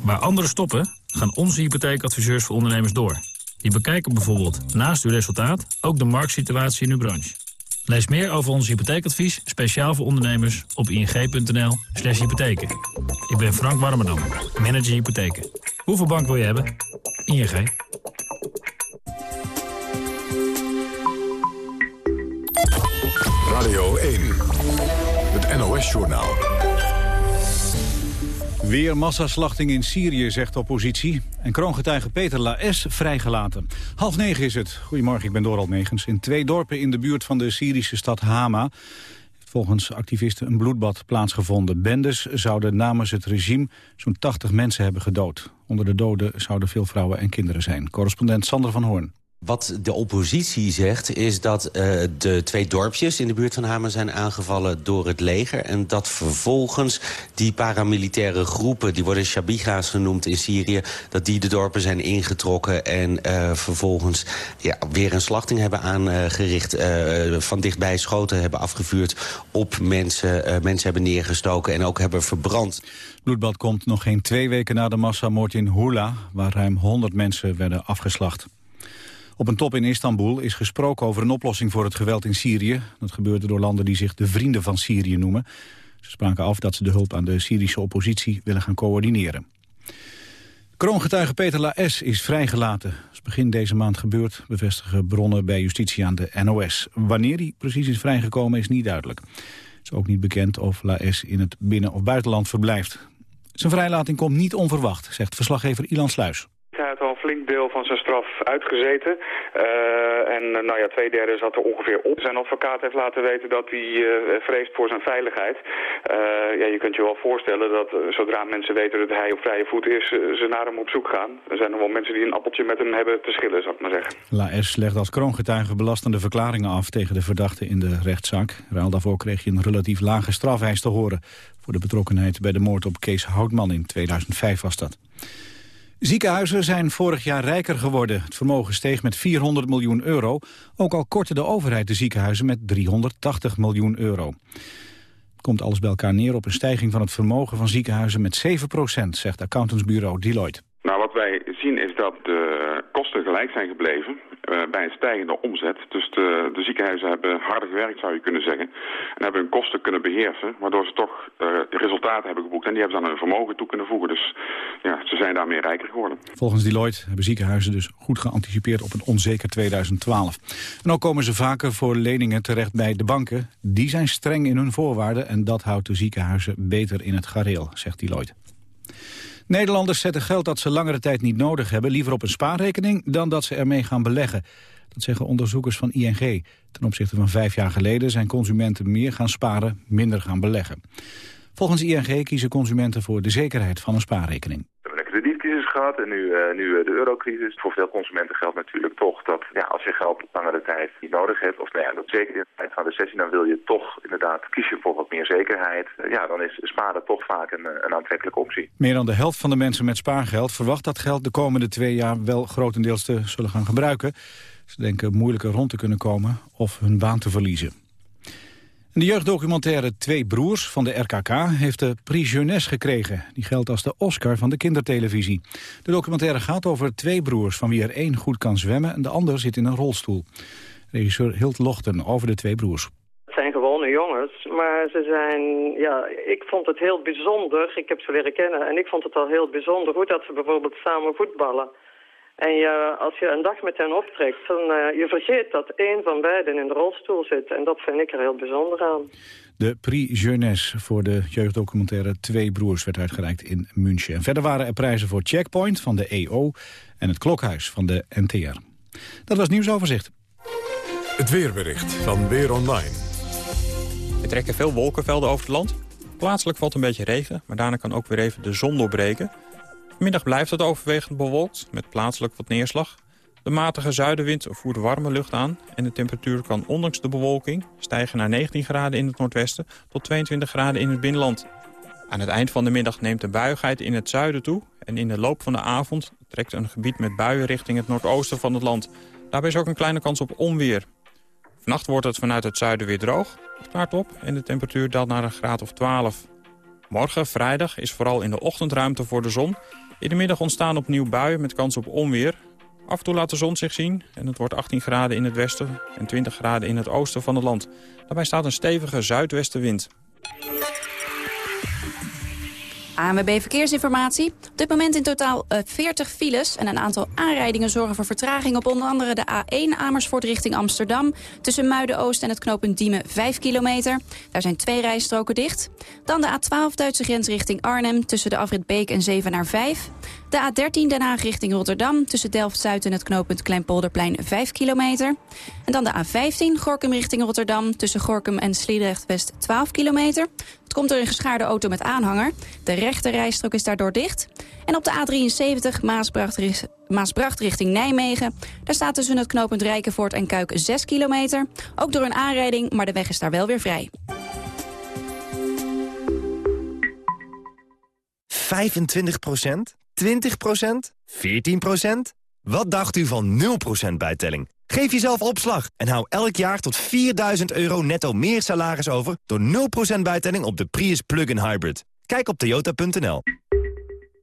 Waar anderen stoppen, gaan onze hypotheekadviseurs voor ondernemers door. Die bekijken bijvoorbeeld naast uw resultaat ook de marktsituatie in uw branche. Lees meer over ons hypotheekadvies, speciaal voor ondernemers, op ing.nl slash hypotheken. Ik ben Frank Warmerdam, manager hypotheken. Hoeveel bank wil je hebben? ING. Radio 1, het NOS-journaal. Weer massaslachting in Syrië, zegt oppositie. En kroongetuige Peter Laes vrijgelaten. Half negen is het. Goedemorgen, ik ben Doral Megens. In twee dorpen in de buurt van de Syrische stad Hama... heeft volgens activisten een bloedbad plaatsgevonden. Bendes zouden namens het regime zo'n 80 mensen hebben gedood. Onder de doden zouden veel vrouwen en kinderen zijn. Correspondent Sander van Hoorn. Wat de oppositie zegt is dat uh, de twee dorpjes in de buurt van Hamer zijn aangevallen door het leger. En dat vervolgens die paramilitaire groepen, die worden Shabiga's genoemd in Syrië, dat die de dorpen zijn ingetrokken en uh, vervolgens ja, weer een slachting hebben aangericht. Uh, van dichtbij schoten hebben afgevuurd op mensen, mensen hebben neergestoken en ook hebben verbrand. Bloedbad komt nog geen twee weken na de massamoord in Hula, waar ruim 100 mensen werden afgeslacht. Op een top in Istanbul is gesproken over een oplossing voor het geweld in Syrië. Dat gebeurde door landen die zich de vrienden van Syrië noemen. Ze spraken af dat ze de hulp aan de Syrische oppositie willen gaan coördineren. Kroongetuige Peter Laes is vrijgelaten. Dat is begin deze maand gebeurd, bevestigen bronnen bij justitie aan de NOS. Wanneer hij precies is vrijgekomen is niet duidelijk. Het is ook niet bekend of Laes in het binnen- of buitenland verblijft. Zijn vrijlating komt niet onverwacht, zegt verslaggever Ilan Sluis. Hij heeft al een flink deel van zijn straf uitgezeten. Uh, en nou ja, twee derde zat er ongeveer op. Zijn advocaat heeft laten weten dat hij uh, vreest voor zijn veiligheid. Ja, je kunt je wel voorstellen dat zodra mensen weten dat hij op vrije voet is, ze naar hem op zoek gaan. Er zijn nog wel mensen die een appeltje met hem hebben te schillen, zou ik maar zeggen. Laes legt als kroongetuige belastende verklaringen af tegen de verdachte in de rechtszaak. Ruil daarvoor kreeg je een relatief lage strafeis te horen voor de betrokkenheid bij de moord op Kees Houtman in 2005 was dat. Ziekenhuizen zijn vorig jaar rijker geworden. Het vermogen steeg met 400 miljoen euro. Ook al kortte de overheid de ziekenhuizen met 380 miljoen euro. Komt alles bij elkaar neer op een stijging van het vermogen van ziekenhuizen met 7 procent, zegt accountantsbureau Deloitte. Wij zien is dat de kosten gelijk zijn gebleven uh, bij een stijgende omzet. Dus de, de, ziekenhuizen hebben harder gewerkt, zou je kunnen zeggen. En hebben hun kosten kunnen beheersen, waardoor ze toch uh, resultaten hebben geboekt. En die hebben ze aan hun vermogen toe kunnen voegen. Dus ja, ze zijn daarmee rijker geworden. Volgens Deloitte hebben ziekenhuizen dus goed geanticipeerd op een onzeker 2012. En ook komen ze vaker voor leningen terecht bij de banken. Die zijn streng in hun voorwaarden en dat houdt de ziekenhuizen beter in het gareel, zegt Deloitte. Nederlanders zetten geld dat ze langere tijd niet nodig hebben... liever op een spaarrekening dan dat ze ermee gaan beleggen. Dat zeggen onderzoekers van ING. Ten opzichte van vijf jaar geleden zijn consumenten meer gaan sparen, minder gaan beleggen. Volgens ING kiezen consumenten voor de zekerheid van een spaarrekening en nu, uh, nu de eurocrisis. Voor veel consumenten geldt natuurlijk toch dat ja, als je geld langere tijd niet nodig hebt, of nou ja, dat zeker in de tijd van de sessie, dan wil je toch inderdaad kiezen voor wat meer zekerheid. Uh, ja, dan is sparen toch vaak een, een aantrekkelijke optie. Meer dan de helft van de mensen met spaargeld verwacht dat geld de komende twee jaar wel grotendeels te zullen gaan gebruiken. Ze denken moeilijker rond te kunnen komen of hun baan te verliezen. De jeugddocumentaire Twee Broers van de RKK heeft de Prix Jeunesse gekregen. Die geldt als de Oscar van de kindertelevisie. De documentaire gaat over twee broers van wie er één goed kan zwemmen... en de ander zit in een rolstoel. Regisseur Hilt Lochten over de twee broers. Het zijn gewone jongens, maar ze zijn... Ja, ik vond het heel bijzonder. Ik heb ze leren kennen en ik vond het al heel bijzonder... hoe dat ze bijvoorbeeld samen voetballen. En je, als je een dag met hen optrekt, dan uh, je vergeet dat één van beiden in de rolstoel zit. En dat vind ik er heel bijzonder aan. De Prix Jeunesse voor de jeugddocumentaire Twee Broers werd uitgereikt in München. En verder waren er prijzen voor Checkpoint van de EO en het Klokhuis van de NTR. Dat was nieuwsoverzicht. Het weerbericht van Weer Online. Er trekken veel wolkenvelden over het land. Plaatselijk valt een beetje regen, maar daarna kan ook weer even de zon doorbreken. Vanmiddag blijft het overwegend bewolkt, met plaatselijk wat neerslag. De matige zuidenwind voert warme lucht aan... en de temperatuur kan ondanks de bewolking stijgen naar 19 graden in het noordwesten... tot 22 graden in het binnenland. Aan het eind van de middag neemt de buigheid in het zuiden toe... en in de loop van de avond trekt een gebied met buien richting het noordoosten van het land. Daarbij is ook een kleine kans op onweer. Vannacht wordt het vanuit het zuiden weer droog. Het klaart op en de temperatuur daalt naar een graad of 12. Morgen, vrijdag, is vooral in de ochtend ruimte voor de zon. In de middag ontstaan opnieuw buien met kans op onweer. Af en toe laat de zon zich zien en het wordt 18 graden in het westen en 20 graden in het oosten van het land. Daarbij staat een stevige zuidwestenwind. ANWB Verkeersinformatie. Op dit moment in totaal 40 eh, files en een aantal aanrijdingen zorgen voor vertraging op onder andere de A1 Amersfoort richting Amsterdam. Tussen Muiden-Oost en het knooppunt Diemen 5 kilometer. Daar zijn twee rijstroken dicht. Dan de A12 Duitse grens richting Arnhem tussen de afrit Beek en Zevenaar 5. De A13 Den Haag richting Rotterdam tussen Delft-Zuid en het knooppunt Kleinpolderplein 5 kilometer. En dan de A15 Gorkum richting Rotterdam tussen Gorkum en Sliedrecht-West 12 kilometer. Het komt door een geschaarde auto met aanhanger. De rechte rijstrook is daardoor dicht. En op de A73 Maasbracht, Maasbracht richting Nijmegen. Daar staat tussen het knooppunt Rijkenvoort en Kuik 6 kilometer. Ook door een aanrijding, maar de weg is daar wel weer vrij. 25 20% 14% Wat dacht u van 0% bijtelling? Geef jezelf opslag en hou elk jaar tot 4000 euro netto meer salaris over... door 0% bijtelling op de Prius Plug-in Hybrid. Kijk op toyota.nl.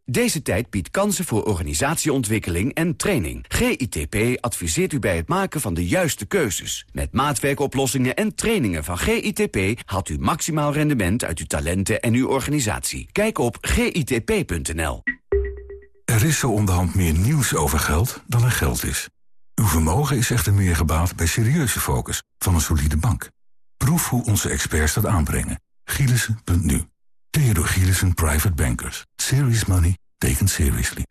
Deze tijd biedt kansen voor organisatieontwikkeling en training. GITP adviseert u bij het maken van de juiste keuzes. Met maatwerkoplossingen en trainingen van GITP... haalt u maximaal rendement uit uw talenten en uw organisatie. Kijk op gitp.nl. Er is zo onderhand meer nieuws over geld dan er geld is. Uw vermogen is echter meer gebaat bij serieuze focus van een solide bank. Proef hoe onze experts dat aanbrengen. Gielissen.nu Theodor Gielissen Private Bankers. Serious money taken seriously.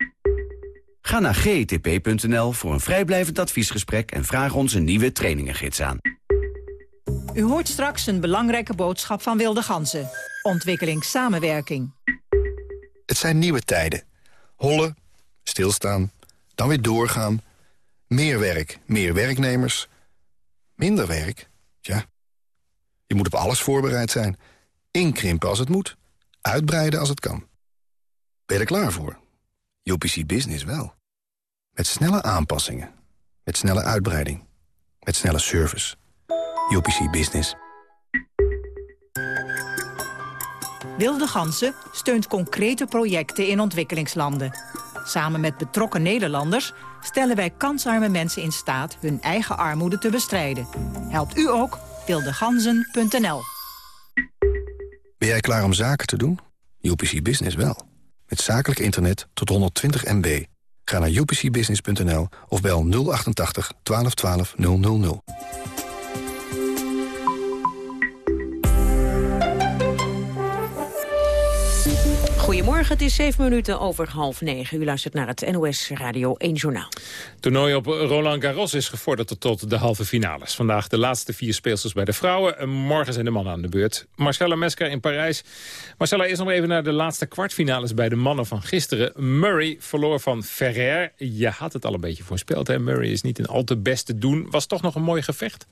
Ga naar gtp.nl voor een vrijblijvend adviesgesprek... en vraag ons een nieuwe trainingengids aan. U hoort straks een belangrijke boodschap van Wilde Ganzen. Ontwikkeling samenwerking. Het zijn nieuwe tijden. Hollen, stilstaan, dan weer doorgaan. Meer werk, meer werknemers. Minder werk, ja. Je moet op alles voorbereid zijn. Inkrimpen als het moet. Uitbreiden als het kan. Ben je er klaar voor? UPC Business wel. Met snelle aanpassingen. Met snelle uitbreiding. Met snelle service. UPC Business. Wilde Gansen steunt concrete projecten in ontwikkelingslanden. Samen met betrokken Nederlanders stellen wij kansarme mensen in staat hun eigen armoede te bestrijden. Helpt u ook? wildeganzen.nl Ben jij klaar om zaken te doen? UPC Business wel. Met zakelijk internet tot 120 MB. Ga naar upcbusiness.nl of bel 088 1212 000. Goedemorgen, het is zeven minuten over half negen. U luistert naar het NOS Radio 1 Journaal. toernooi op Roland Garros is gevorderd tot de halve finales. Vandaag de laatste vier speelsters bij de vrouwen. En morgen zijn de mannen aan de beurt. Marcella Mesker in Parijs. Marcella, eerst nog even naar de laatste kwartfinales bij de mannen van gisteren. Murray verloor van Ferrer. Je had het al een beetje voorspeld, hè? Murray is niet een al te best te doen. Was toch nog een mooi gevecht?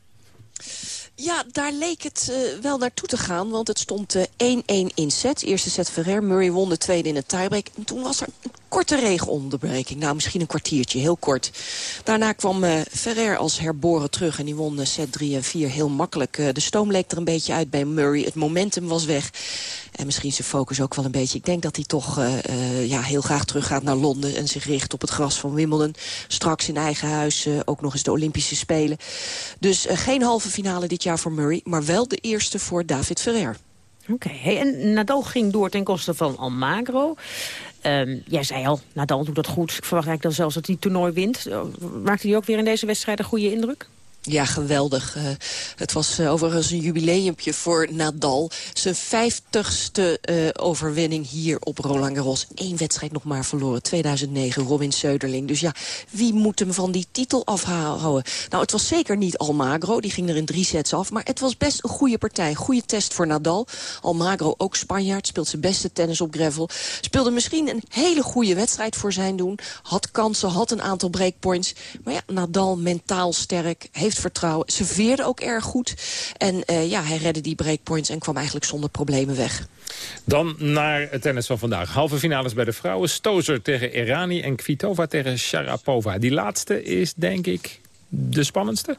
Ja, daar leek het uh, wel naartoe te gaan. Want het stond 1-1 uh, in set. Eerste set Ferrer. Murray won de tweede in een tiebreak. En toen was er een korte regenonderbreking. Nou, misschien een kwartiertje, heel kort. Daarna kwam uh, Ferrer als herboren terug. En die won set 3 en 4 heel makkelijk. de stoom leek er een beetje uit bij Murray. Het momentum was weg. En misschien zijn focus ook wel een beetje. Ik denk dat hij toch uh, uh, ja, heel graag teruggaat naar Londen... en zich richt op het gras van Wimbledon. Straks in eigen huis uh, ook nog eens de Olympische Spelen. Dus geen halve finale dit jaar voor Murray... maar wel de eerste voor David Ferrer. Oké, hey, en Nadal ging door ten koste van Almagro. Um, jij zei al, Nadal doet dat goed. Ik verwacht eigenlijk dan zelfs dat hij toernooi wint. Maakte hij ook weer in deze wedstrijd een goede indruk? Ja, geweldig. Uh, het was uh, overigens een jubileumpje voor Nadal. Zijn vijftigste uh, overwinning hier op Roland Garros. Eén wedstrijd nog maar verloren. 2009, Robin Söderling. Dus ja, wie moet hem van die titel afhouden? Nou, het was zeker niet Almagro. Die ging er in drie sets af. Maar het was best een goede partij. Goede test voor Nadal. Almagro ook Spanjaard. Speelt zijn beste tennis op gravel. Speelde misschien een hele goede wedstrijd voor zijn doen. Had kansen, had een aantal breakpoints. Maar ja, Nadal mentaal sterk. Vertrouwen. Serveerde ook erg goed. En uh, ja, hij redde die breakpoints en kwam eigenlijk zonder problemen weg. Dan naar het tennis van vandaag. Halve finales bij de vrouwen. Stozer tegen Irani en Kvitova tegen Sharapova. Die laatste is denk ik de spannendste.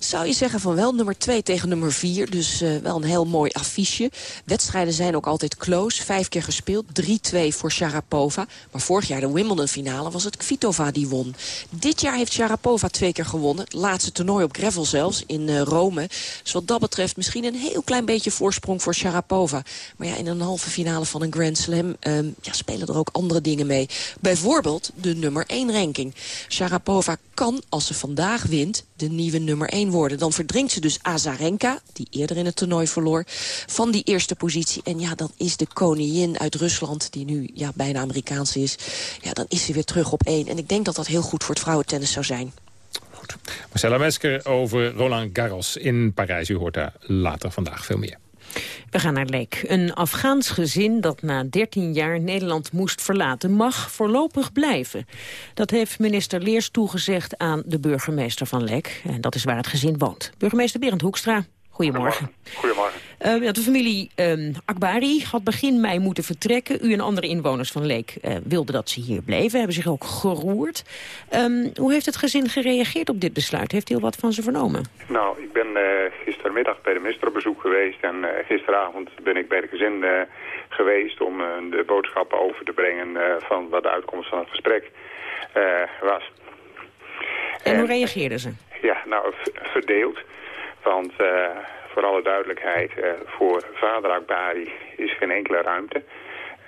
Zou je zeggen van wel nummer 2 tegen nummer 4. Dus uh, wel een heel mooi affiche. Wedstrijden zijn ook altijd close. Vijf keer gespeeld. 3-2 voor Sharapova. Maar vorig jaar de Wimbledon finale was het Kvitova die won. Dit jaar heeft Sharapova twee keer gewonnen. Het laatste toernooi op gravel zelfs in uh, Rome. Dus wat dat betreft misschien een heel klein beetje voorsprong voor Sharapova. Maar ja, in een halve finale van een Grand Slam um, ja, spelen er ook andere dingen mee. Bijvoorbeeld de nummer 1 ranking. Sharapova kan, als ze vandaag wint, de nieuwe nummer 1 worden. Dan verdrinkt ze dus Azarenka, die eerder in het toernooi verloor, van die eerste positie. En ja, dan is de koningin uit Rusland, die nu ja, bijna Amerikaans is... ja, dan is ze weer terug op 1. En ik denk dat dat heel goed voor het vrouwentennis zou zijn. Marcella Mesker over Roland Garros in Parijs. U hoort daar later vandaag veel meer. We gaan naar Leek. Een Afghaans gezin dat na 13 jaar Nederland moest verlaten... mag voorlopig blijven. Dat heeft minister Leers toegezegd aan de burgemeester van Leek. En dat is waar het gezin woont. Burgemeester Berend Hoekstra, goedemorgen. Goedemorgen. Uh, de familie uh, Akbari had begin mei moeten vertrekken. U en andere inwoners van Leek uh, wilden dat ze hier bleven. Hebben zich ook geroerd. Um, hoe heeft het gezin gereageerd op dit besluit? Heeft u al wat van ze vernomen? Nou, ik ben gistermiddag bij de minister op bezoek geweest. En gisteravond ben ik bij het gezin geweest om de boodschappen over te brengen van wat de uitkomst van het gesprek was. En hoe reageerden ze? Ja, nou, verdeeld. Want voor alle duidelijkheid, uh, voor vader Akbari is geen enkele ruimte.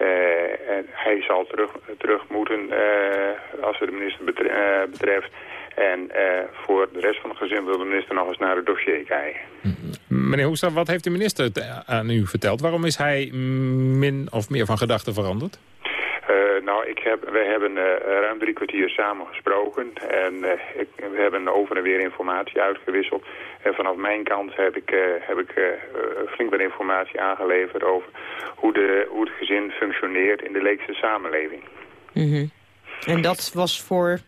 Uh, en hij zal terug, moeten als het de minister betreft. En voor de rest van het gezin wil de minister nog eens naar het dossier kijken. Meneer Hoekstra, wat heeft de minister aan u verteld? Waarom is hij min of meer van gedachten veranderd? Uh, nou, ik heb, we hebben uh, ruim drie kwartier samen gesproken en uh, ik, we hebben over en weer informatie uitgewisseld. En vanaf mijn kant heb ik, heb ik flink wat informatie aangeleverd over hoe, de, hoe het gezin functioneert in de Leekse samenleving. Mm -hmm. En dat was voor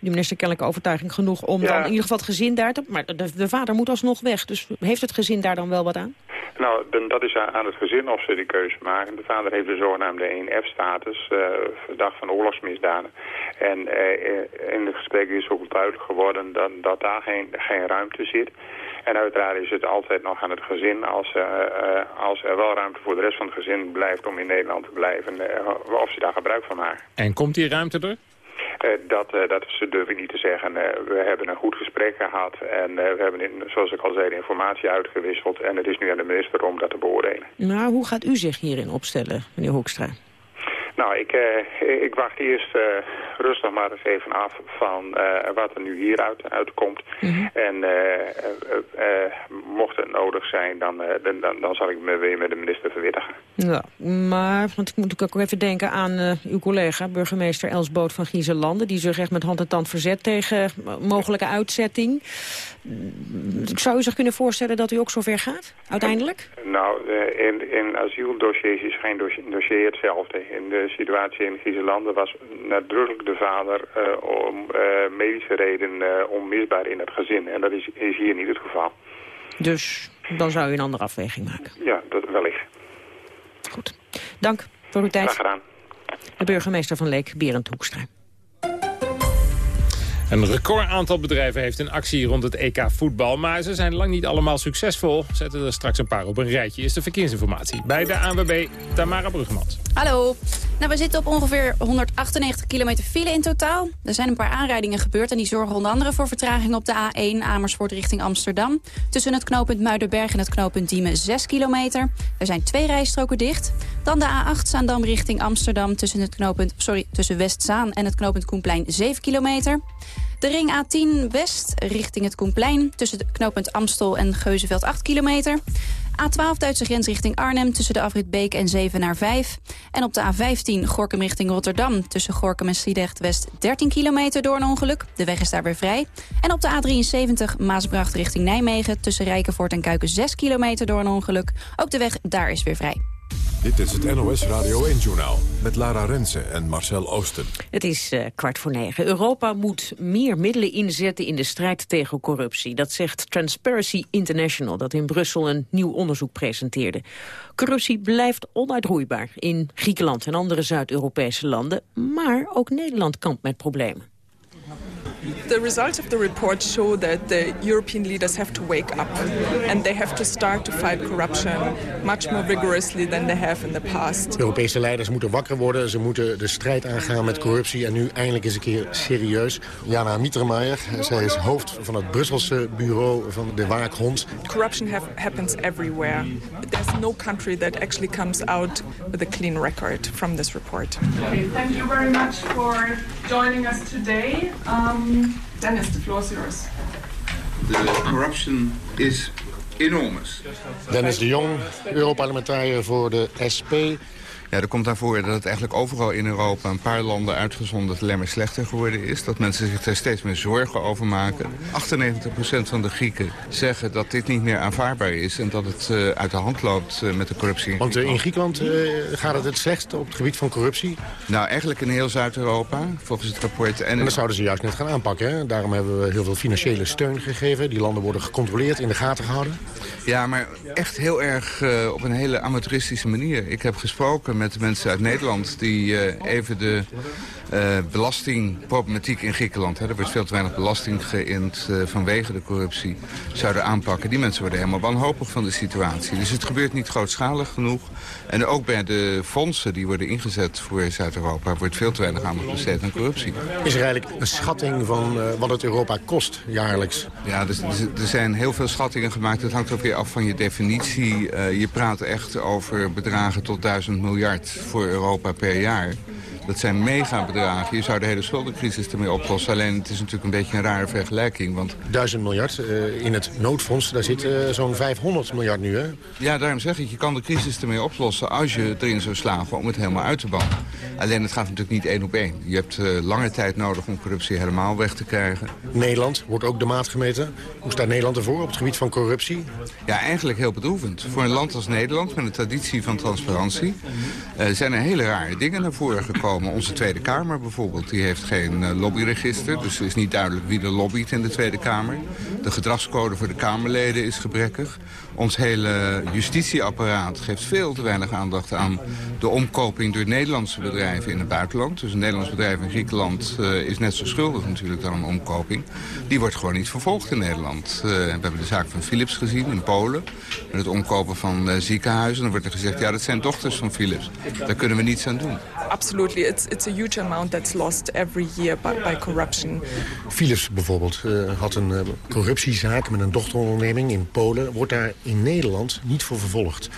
de minister kennelijk overtuiging genoeg om ja. dan in ieder geval het gezin daar te... Maar de, de, vader moet alsnog weg, dus heeft het gezin daar dan wel wat aan? Nou, dan, dat is aan het gezin of ze die keuze maken. De vader heeft de zogenaamde 1F-status, uh, verdacht van oorlogsmisdaden. En uh, in het gesprek is ook duidelijk geworden dat, dat daar geen, geen ruimte zit. En uiteraard is het altijd nog aan het gezin als, uh, als er wel ruimte voor de rest van het gezin blijft om in Nederland te blijven, of ze daar gebruik van maken. En komt die ruimte er? Uh, dat, uh, dat durf ik niet te zeggen. Uh, we hebben een goed gesprek gehad en we hebben, in, zoals ik al zei, informatie uitgewisseld. En het is nu aan de minister om dat te beoordelen. Nou, hoe gaat u zich hierin opstellen, meneer Hoekstra? Nou, ik, uh, ik wacht eerst uh, rustig maar eens even af van uh, wat er nu hieruit uitkomt. Mm -hmm. En mocht het nodig zijn, dan, dan, dan zal ik me weer met de minister verwittigen. Ja, maar want ik moet ook even denken aan uw collega, burgemeester Elsboot van Gieselanden... die zich echt met hand en tand verzet tegen mogelijke uitzetting. Zou u zich kunnen voorstellen dat u ook zover gaat, uiteindelijk? Nou, in, in asieldossiers is geen dossier, dossier hetzelfde. In de situatie in Griezenlanden was nadrukkelijk de vader uh, om uh, medische reden uh, onmisbaar in het gezin. En dat is, is hier niet het geval. Dus dan zou u een andere afweging maken? Ja, dat wellicht. Goed. Dank voor uw tijd. Graag gedaan. De burgemeester van Leek, Berend Hoekstra. Een record aantal bedrijven heeft een actie rond het EK voetbal. Maar ze zijn lang niet allemaal succesvol. Zetten er straks een paar op een rijtje. Is de verkeersinformatie bij de ANWB Tamara Bruggemans. Hallo. Nou, we zitten op ongeveer 198 kilometer file in totaal. Er zijn een paar aanrijdingen gebeurd en die zorgen onder andere voor vertraging op de A1 Amersfoort richting Amsterdam. Tussen het knooppunt Muidenberg en het knooppunt Diemen 6 kilometer. Er zijn twee rijstroken dicht. Dan de A8 Zaandam richting Amsterdam tussen, het knooppunt, sorry, tussen Westzaan en het knooppunt Koenplein 7 kilometer. De ring A10 West richting het Koenplein... tussen de knooppunt Amstel en Geuzenveld 8 kilometer. A12 Duitse grens richting Arnhem tussen de afrit Beek en 7 naar 5. En op de A15 Gorkum richting Rotterdam tussen Gorkum en Sliedrecht West 13 kilometer door een ongeluk. De weg is daar weer vrij. En op de A73 Maasbracht richting Nijmegen tussen Rijkenvoort en Kuiken 6 kilometer door een ongeluk. Ook de weg daar is weer vrij. Dit is het NOS Radio 1-journaal met Lara Rensen en Marcel Oosten. Het is uh, kwart voor negen. Europa moet meer middelen inzetten in de strijd tegen corruptie. Dat zegt Transparency International, dat in Brussel een nieuw onderzoek presenteerde. Corruptie blijft onuitroeibaar in Griekenland en andere Zuid-Europese landen. Maar ook Nederland kampt met problemen. The results of the report show that the European leaders have to wake up and they have to start to fight corruption much more vigorously than they have in the past. Europese leiders moeten wakker worden. Ze moeten de strijd aangaan met corruptie. En nu eindelijk eens een keer serieus. Jana Mietermeijer, zij is hoofd van het Brusselse bureau van de waakhond. Corruption have, happens everywhere. There's no country that actually comes out with a clean record from this report. Okay, thank you very much for joining us today. Um, Dennis, the floor is yours. The corruption is enormous. Dennis de Jong, Europarlementariër voor de SP. Ja, er komt daarvoor dat het eigenlijk overal in Europa... een paar landen uitgezonderd alleen maar slechter geworden is. Dat mensen zich er steeds meer zorgen over maken. 98% van de Grieken zeggen dat dit niet meer aanvaardbaar is... en dat het uh, uit de hand loopt uh, met de corruptie in Want uh, in Griekenland gaat het het slechtst op het gebied van corruptie? Nou, eigenlijk in heel Zuid-Europa, volgens het rapport. En, en dat zouden ze juist net gaan aanpakken. Hè? Daarom hebben we heel veel financiële steun gegeven. Die landen worden gecontroleerd, in de gaten gehouden. Ja, maar echt heel erg op een hele amateuristische manier. Ik heb gesproken met mensen uit Nederland die uh, even de uh, belastingproblematiek in Griekenland... Hè, er wordt veel te weinig belasting geïnd uh, vanwege de corruptie... zouden aanpakken. Die mensen worden helemaal wanhopig van de situatie. Dus het gebeurt niet grootschalig genoeg. En ook bij de fondsen die worden ingezet voor Zuid-Europa... wordt veel te weinig aandacht besteed aan corruptie. Is er eigenlijk een schatting van uh, wat het Europa kost jaarlijks? Ja, er, er, zijn heel veel schattingen gemaakt. Het hangt ook weer af van je definitie. je praat echt over bedragen tot duizend miljard voor Europa per jaar. Dat zijn megabedragen. Je zou de hele schuldencrisis ermee oplossen. Alleen het is natuurlijk een beetje een rare vergelijking. Want... Duizend miljard uh, in het noodfonds, daar zit uh, zo'n 500 miljard nu, hè? Ja, daarom zeg ik, je kan de crisis ermee oplossen... als je erin zou slagen om het helemaal uit te bannen. Alleen het gaat natuurlijk niet één op één. Je hebt uh, lange tijd nodig om corruptie helemaal weg te krijgen. Nederland wordt ook de maat gemeten. Hoe staat Nederland ervoor op het gebied van corruptie? Ja, eigenlijk heel bedroevend. Voor een land als Nederland, met een traditie van transparantie... zijn er hele rare dingen naar voren gekomen. Onze Tweede Kamer bijvoorbeeld, die heeft geen uh, lobbyregister. Dus het is niet duidelijk wie er lobbyt in de Tweede Kamer. De gedragscode voor de Kamerleden is gebrekkig. Ons hele justitieapparaat geeft veel te weinig aandacht aan de omkoping door Nederlandse bedrijven in het buitenland. Dus een Nederlands bedrijf in Griekenland uh, is net zo schuldig natuurlijk dan een omkoping. Die wordt gewoon niet vervolgd in Nederland. Uh, we hebben de zaak van Philips gezien in Polen. Met het omkopen van uh, ziekenhuizen. Dan wordt er gezegd, ja dat zijn dochters van Philips. Daar kunnen we niets aan doen. Absolutely. It's, it's a huge amount that's lost every year by, by corruption. Philips bijvoorbeeld had een corruptiezaak met een dochteronderneming in Polen. Wordt daar in Nederland niet voor vervolgd.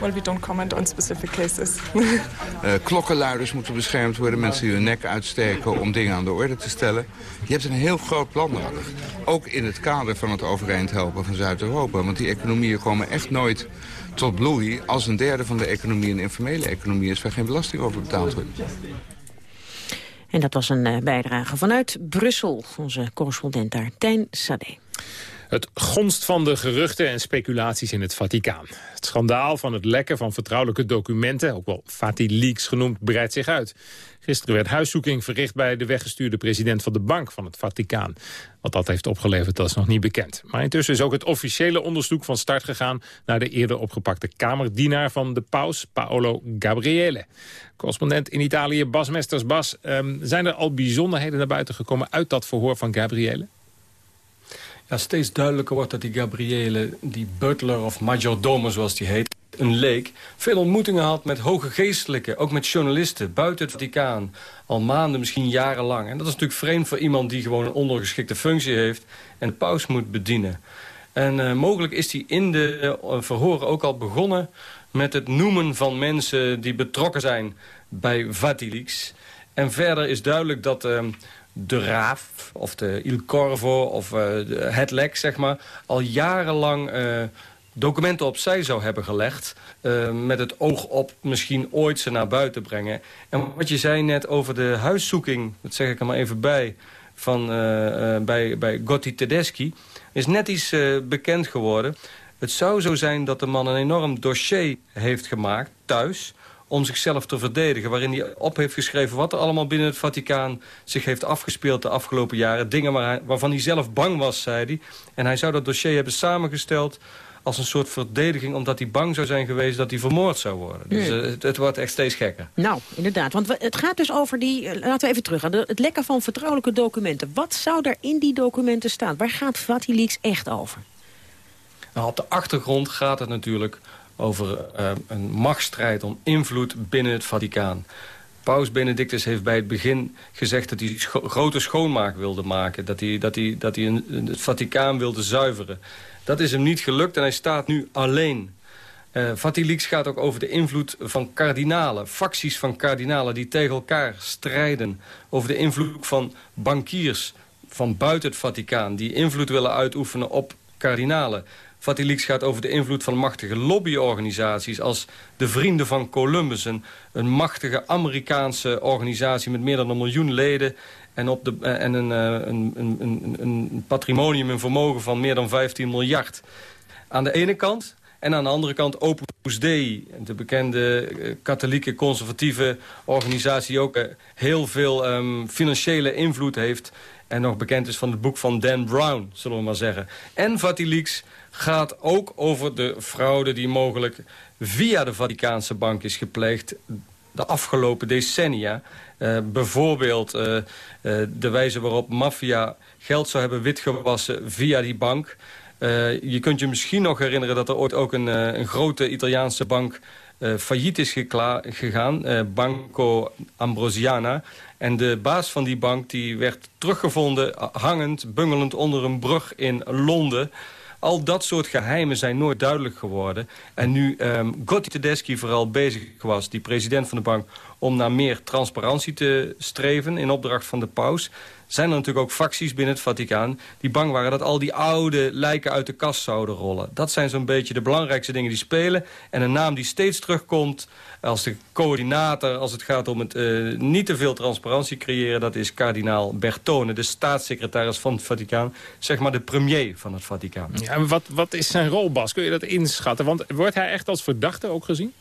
Well, we don't comment on specific cases. uh, klokkenluiders moeten beschermd worden. Mensen die hun nek uitsteken om dingen aan de orde te stellen. Je hebt een heel groot plan nodig. Ook in het kader van het overeind helpen van Zuid-Europa. Want die economieën komen echt nooit tot bloei... als een derde van de economie een informele economie is... waar geen belasting over betaald wordt. En dat was een bijdrage vanuit Brussel. Onze correspondent daar, Tijn Sade. Het gonst van de geruchten en speculaties in het Vaticaan. Het schandaal van het lekken van vertrouwelijke documenten, ook wel Vati-leaks genoemd, breidt zich uit. Gisteren werd huiszoeking verricht bij de weggestuurde president van de bank van het Vaticaan. Wat dat heeft opgeleverd, dat is nog niet bekend. Maar intussen is ook het officiële onderzoek van start gegaan... naar de eerder opgepakte kamerdienaar van de paus, Paolo Gabriele. Correspondent in Italië, Bas Mesters. Bas, um, zijn er al bijzonderheden naar buiten gekomen uit dat verhoor van Gabriele? Ja, steeds duidelijker wordt dat die Gabriele, die butler of majordomo zoals die heet, een leek, veel ontmoetingen had met hoge geestelijken, ook met journalisten buiten het Vaticaan, al maanden, misschien jarenlang. En dat is natuurlijk vreemd voor iemand die gewoon een ondergeschikte functie heeft en de paus moet bedienen. En uh, mogelijk is hij in de uh, verhoren ook al begonnen met het noemen van mensen die betrokken zijn bij Vatilix. En verder is duidelijk dat uh, de Raaf of de Il Corvo of het Lek, zeg maar... al jarenlang documenten opzij zou hebben gelegd... met het oog op misschien ooit ze naar buiten brengen. En wat je zei net over de huiszoeking, dat zeg ik er maar even bij... Van, bij, bij Gotti Tedeschi, is net iets bekend geworden... Het zou zo zijn dat de man een enorm dossier heeft gemaakt, thuis om zichzelf te verdedigen. Waarin hij op heeft geschreven wat er allemaal binnen het Vaticaan zich heeft afgespeeld de afgelopen jaren. Dingen waar hij, waarvan hij zelf bang was, zei hij. En hij zou dat dossier hebben samengesteld als een soort verdediging... omdat hij bang zou zijn geweest dat hij vermoord zou worden. Dus uh, het, het, wordt echt steeds gekker. Nou, inderdaad. Want het gaat dus over die... Eh, laten we even terug gaan. Het lekken van vertrouwelijke documenten. Wat zou er in die documenten staan? Waar gaat Vatileaks echt over? Nou, op de achtergrond gaat het natuurlijk over uh, een machtsstrijd om invloed binnen het Vaticaan. Paus Benedictus heeft bij het begin gezegd dat hij grote schoonmaak wilde maken. Dat hij, dat hij, dat hij het Vaticaan wilde zuiveren. Dat is hem niet gelukt en hij staat nu alleen. Uh, Vatilix gaat ook over de invloed van kardinalen. Facties van kardinalen die tegen elkaar strijden. Over de invloed van bankiers van buiten het Vaticaan... die invloed willen uitoefenen op kardinalen. Vatilix gaat over de invloed van machtige lobbyorganisaties... als de Vrienden van Columbus, een, een machtige Amerikaanse organisatie... met meer dan een miljoen leden en, op de, eh, en een, eh, een, een, een patrimonium, een vermogen van meer dan 15 miljard. Aan de ene kant en aan de andere kant Opus Dei, de bekende eh, katholieke conservatieve organisatie... die ook heel veel um, financiële invloed heeft... en nog bekend is van het boek van Dan Brown, zullen we maar zeggen. En Vatilix gaat ook over de fraude die mogelijk via de Vaticaanse bank is gepleegd de afgelopen decennia. Uh, bijvoorbeeld uh, uh, de wijze waarop maffia geld zou hebben witgewassen via die bank. je kunt je misschien nog herinneren dat er ooit ook een, een grote Italiaanse bank failliet is gegaan. Banco Ambrosiana. En de baas van die bank die werd teruggevonden hangend, bungelend onder een brug in Londen... Al dat soort geheimen zijn nooit duidelijk geworden. En nu um, Gotti Tedeschi vooral bezig was, die president van de bank... om naar meer transparantie te streven in opdracht van de paus zijn er natuurlijk ook facties binnen het Vaticaan... die bang waren dat al die oude lijken uit de kast zouden rollen. Dat zijn zo'n beetje de belangrijkste dingen die spelen. En een naam die steeds terugkomt als de coördinator... als het gaat om het uh, niet te veel transparantie creëren... dat is kardinaal Bertone, de staatssecretaris van het Vaticaan. Zeg maar de premier van het Vaticaan. Ja, wat, wat is zijn rol, Bas? Kun je dat inschatten? Want wordt hij echt als verdachte ook gezien?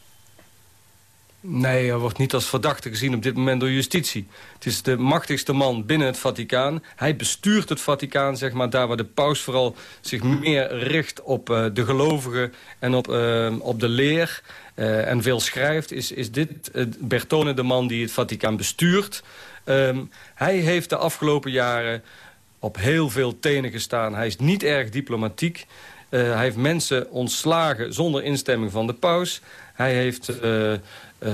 Nee, hij wordt niet als verdachte gezien op dit moment door justitie. Het is de machtigste man binnen het Vaticaan. Hij bestuurt het Vaticaan, zeg maar, daar waar de paus vooral zich meer richt op uh, de gelovigen en op, uh, op de leer. Uh, en veel schrijft, is, is dit Bertone de man die het Vaticaan bestuurt. Um, hij heeft de afgelopen jaren op heel veel tenen gestaan. Hij is niet erg diplomatiek. hij heeft mensen ontslagen zonder instemming van de paus. Hij heeft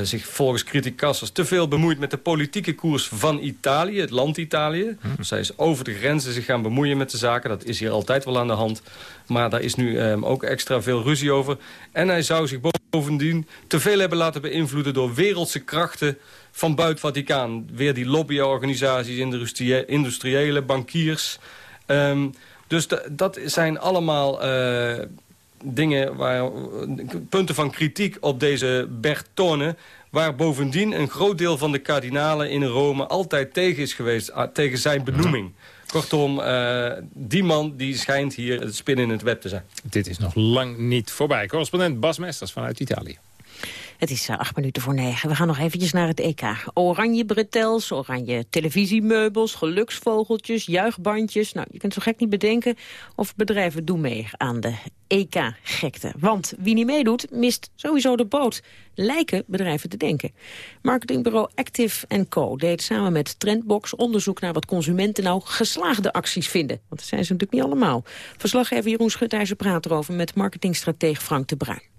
zich volgens criticassers te veel bemoeit met de politieke koers van Italië, het land Italië. Hm. Dus hij is over de grenzen zich gaan bemoeien met de zaken. Dat is hier altijd wel aan de hand. Maar daar is nu um, ook extra veel ruzie over. En hij zou zich bovendien te veel hebben laten beïnvloeden door wereldse krachten van buiten Vaticaan. Weer die lobbyorganisaties, industrie industriële, bankiers. Um, dus dat zijn allemaal... Uh, dingen waar, punten van kritiek op deze Bertone... waar bovendien een groot deel van de kardinalen in Rome altijd tegen is geweest... Ah, tegen zijn benoeming. Kortom, uh, die man die schijnt hier het spin in het web te zijn. Dit is nog lang niet voorbij. Correspondent Bas Mesters vanuit Italië. Het is uh, acht minuten voor negen. We gaan nog eventjes naar het EK. Oranje bretels, oranje televisiemeubels, geluksvogeltjes, juichbandjes. Nou, je kunt zo gek niet bedenken of bedrijven doen mee aan de EK-gekte. Want wie niet meedoet, mist sowieso de boot. Lijken bedrijven te denken. Marketingbureau Active Co. deed samen met Trendbox onderzoek naar wat consumenten nou geslaagde acties vinden. Want dat zijn ze natuurlijk niet allemaal. Verslaggever Jeroen Schutijzer praat erover met marketingstratege Frank de Bruin.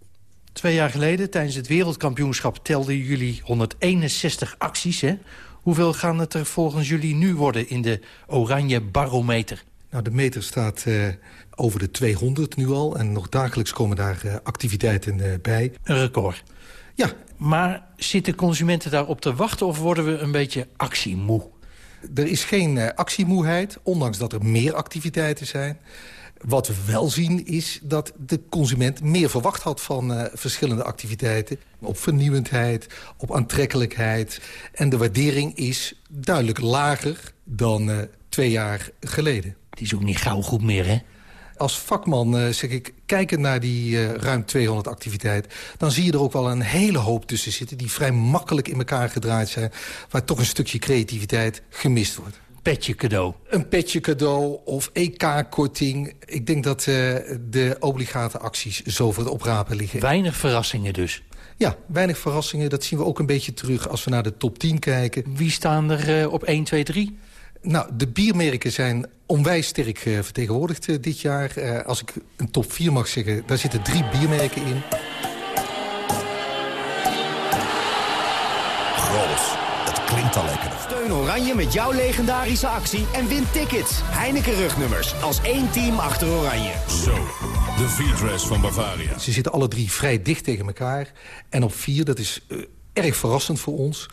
Twee jaar geleden, tijdens het wereldkampioenschap, telden jullie 161 acties. Hè? Hoeveel gaan het er volgens jullie nu worden in de oranje barometer? Nou, de meter staat uh, over de 200 nu al. En nog dagelijks komen daar uh, activiteiten uh, bij. Een record. Ja. Maar zitten consumenten daarop te wachten of worden we een beetje actiemoe? Er is geen actiemoeheid, ondanks dat er meer activiteiten zijn. Wat we wel zien is dat de consument meer verwacht had van uh, verschillende activiteiten. Op vernieuwendheid, op aantrekkelijkheid. En de waardering is duidelijk lager dan uh, twee jaar geleden. Het is ook niet gauw goed meer, hè? Als vakman uh, zeg ik, kijkend naar die ruim 200 activiteiten... dan zie je er ook wel een hele hoop tussen zitten... die vrij makkelijk in elkaar gedraaid zijn... waar toch een stukje creativiteit gemist wordt. Petje cadeau. Een petje cadeau of EK-korting. Ik denk dat uh, de obligate acties zo voor het oprapen liggen. Weinig verrassingen dus. Ja, weinig verrassingen. Dat zien we ook een beetje terug als we naar de top 10 kijken. Wie staan er op 1, 2, 3? Nou, de biermerken zijn onwijs sterk uh, vertegenwoordigd dit jaar. Als ik een top 4 mag zeggen, daar zitten drie biermerken in. Oranje met jouw legendarische actie en win tickets. Heineken rugnummers, als één team achter Oranje. Zo, de V-dress van Bavaria. Ze zitten alle drie vrij dicht tegen elkaar. En op vier, dat is erg verrassend voor ons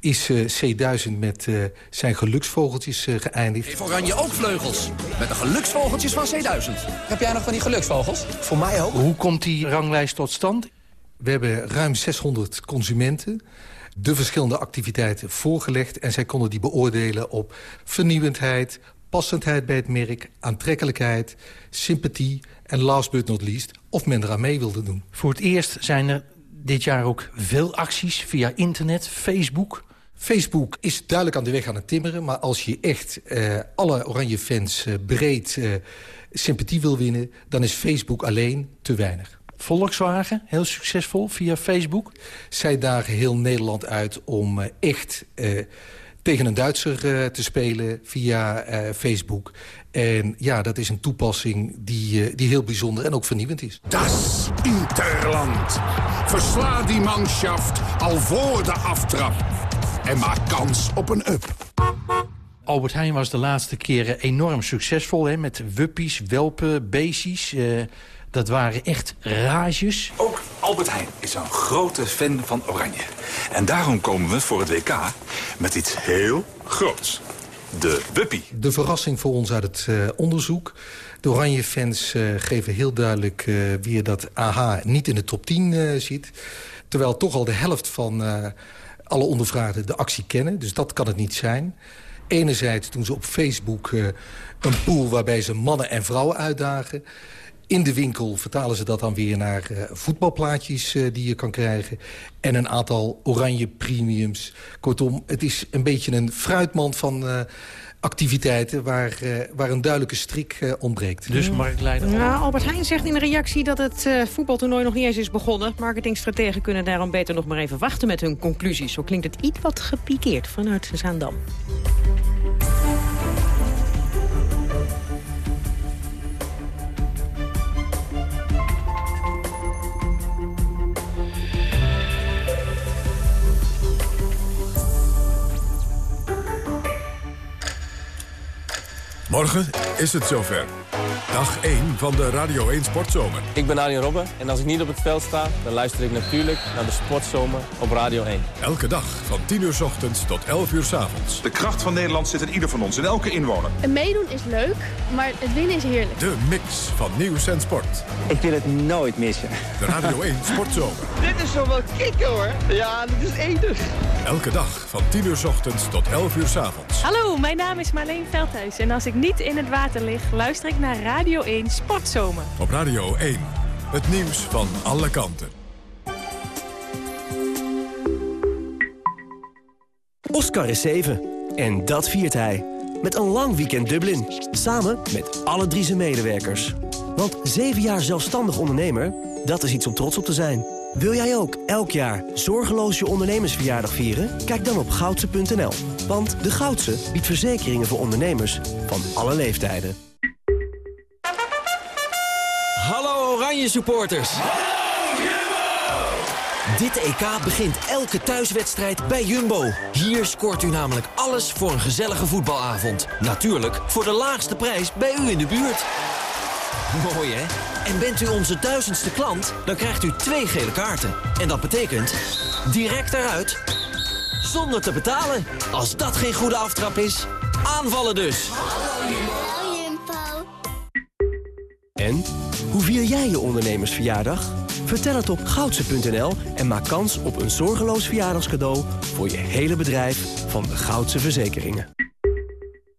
is uh, C1000 met uh, zijn geluksvogeltjes geëindigd. Heeft Oranje ook vleugels? Met de geluksvogeltjes van C1000. Heb jij nog van die geluksvogels? Voor mij ook. Hoe komt die ranglijst tot stand? We hebben ruim 600 consumenten de verschillende activiteiten voorgelegd... en zij konden die beoordelen op vernieuwendheid, passendheid bij het merk... aantrekkelijkheid, sympathie en last but not least... of men eraan mee wilde doen. Voor het eerst zijn er dit jaar ook veel acties via internet, Facebook... Facebook is duidelijk aan de weg aan het timmeren... maar als je echt uh, alle Oranje-fans uh, breed uh, sympathie wil winnen... dan is Facebook alleen te weinig. Volkswagen, heel succesvol via Facebook. Zij dagen heel Nederland uit om echt tegen een Duitser te spelen via Facebook. En ja, dat is een toepassing die, die heel bijzonder en ook vernieuwend is. Das Interland. Versla die manschaft al voor de aftrap en maak kans op een up. Albert Heijn was de laatste keren enorm succesvol... Hè, met wuppies, welpen, beestjes. Dat waren echt rages. Ook Albert Heijn is een grote fan van Oranje. En daarom komen we voor het WK met iets heel groots. De wuppie. De verrassing voor ons uit het uh, onderzoek... De Oranje-fans uh, geven heel duidelijk uh, weer dat AH niet in de top 10 uh, zit. Terwijl toch al de helft van alle ondervraagden de actie kennen. Dus dat kan het niet zijn. Enerzijds doen ze op Facebook uh, een pool waarbij ze mannen en vrouwen uitdagen. In de winkel vertalen ze dat dan weer naar uh, voetbalplaatjes uh, die je kan krijgen. En een aantal oranje premiums. Kortom, het is een beetje een fruitmand van activiteiten waar, uh, waar een duidelijke strik uh, ontbreekt. Dus marktleider? Nou, Albert Heijn zegt in een reactie dat het uh, voetbaltoernooi nog niet eens is begonnen. Marketingstrategen kunnen daarom beter nog maar even wachten met hun conclusies. Zo klinkt het iets wat gepikeerd vanuit Zaandam. Morgen is het zover. Dag 1 van de Radio 1 Sportzomer. Ik ben Arjen Robben en als ik niet op het veld sta... dan luister ik natuurlijk naar de Sportzomer op Radio 1. Elke dag van 10 uur s ochtends tot 11 uur s avonds. De kracht van Nederland zit in ieder van ons, in elke inwoner. En meedoen is leuk, maar het winnen is heerlijk. De mix van nieuws en sport. Ik wil het nooit missen. De Radio 1 Sportzomer. dit is zo wel kicken hoor. Ja, dit is enig. Elke dag van 10 uur s ochtends tot 11 uur s avonds. Hallo, mijn naam is Marleen Veldhuis. En als ik niet in het water lig, luister ik naar Radio 1 Sportzomer. Op Radio 1, het nieuws van alle kanten. Oscar is 7 en dat viert hij. Met een lang weekend Dublin. Samen met alle drie zijn medewerkers. Want 7 jaar zelfstandig ondernemer, dat is iets om trots op te zijn. Wil jij ook elk jaar zorgeloos je ondernemersverjaardag vieren? Kijk dan op goudse.nl. Want de Goudse biedt verzekeringen voor ondernemers van alle leeftijden. Hallo Oranje supporters. Dit EK begint elke thuiswedstrijd bij Jumbo. Hier scoort u namelijk alles voor een gezellige voetbalavond. Natuurlijk voor de laagste prijs bij u in de buurt. Mooi hè? En bent u onze duizendste klant, dan krijgt u twee gele kaarten. En dat betekent direct eruit zonder te betalen. Als dat geen goede aftrap is, aanvallen dus. En, hoe vier jij je ondernemersverjaardag? Vertel het op goudse.nl en maak kans op een zorgeloos verjaardagscadeau... voor je hele bedrijf van de Goudse Verzekeringen.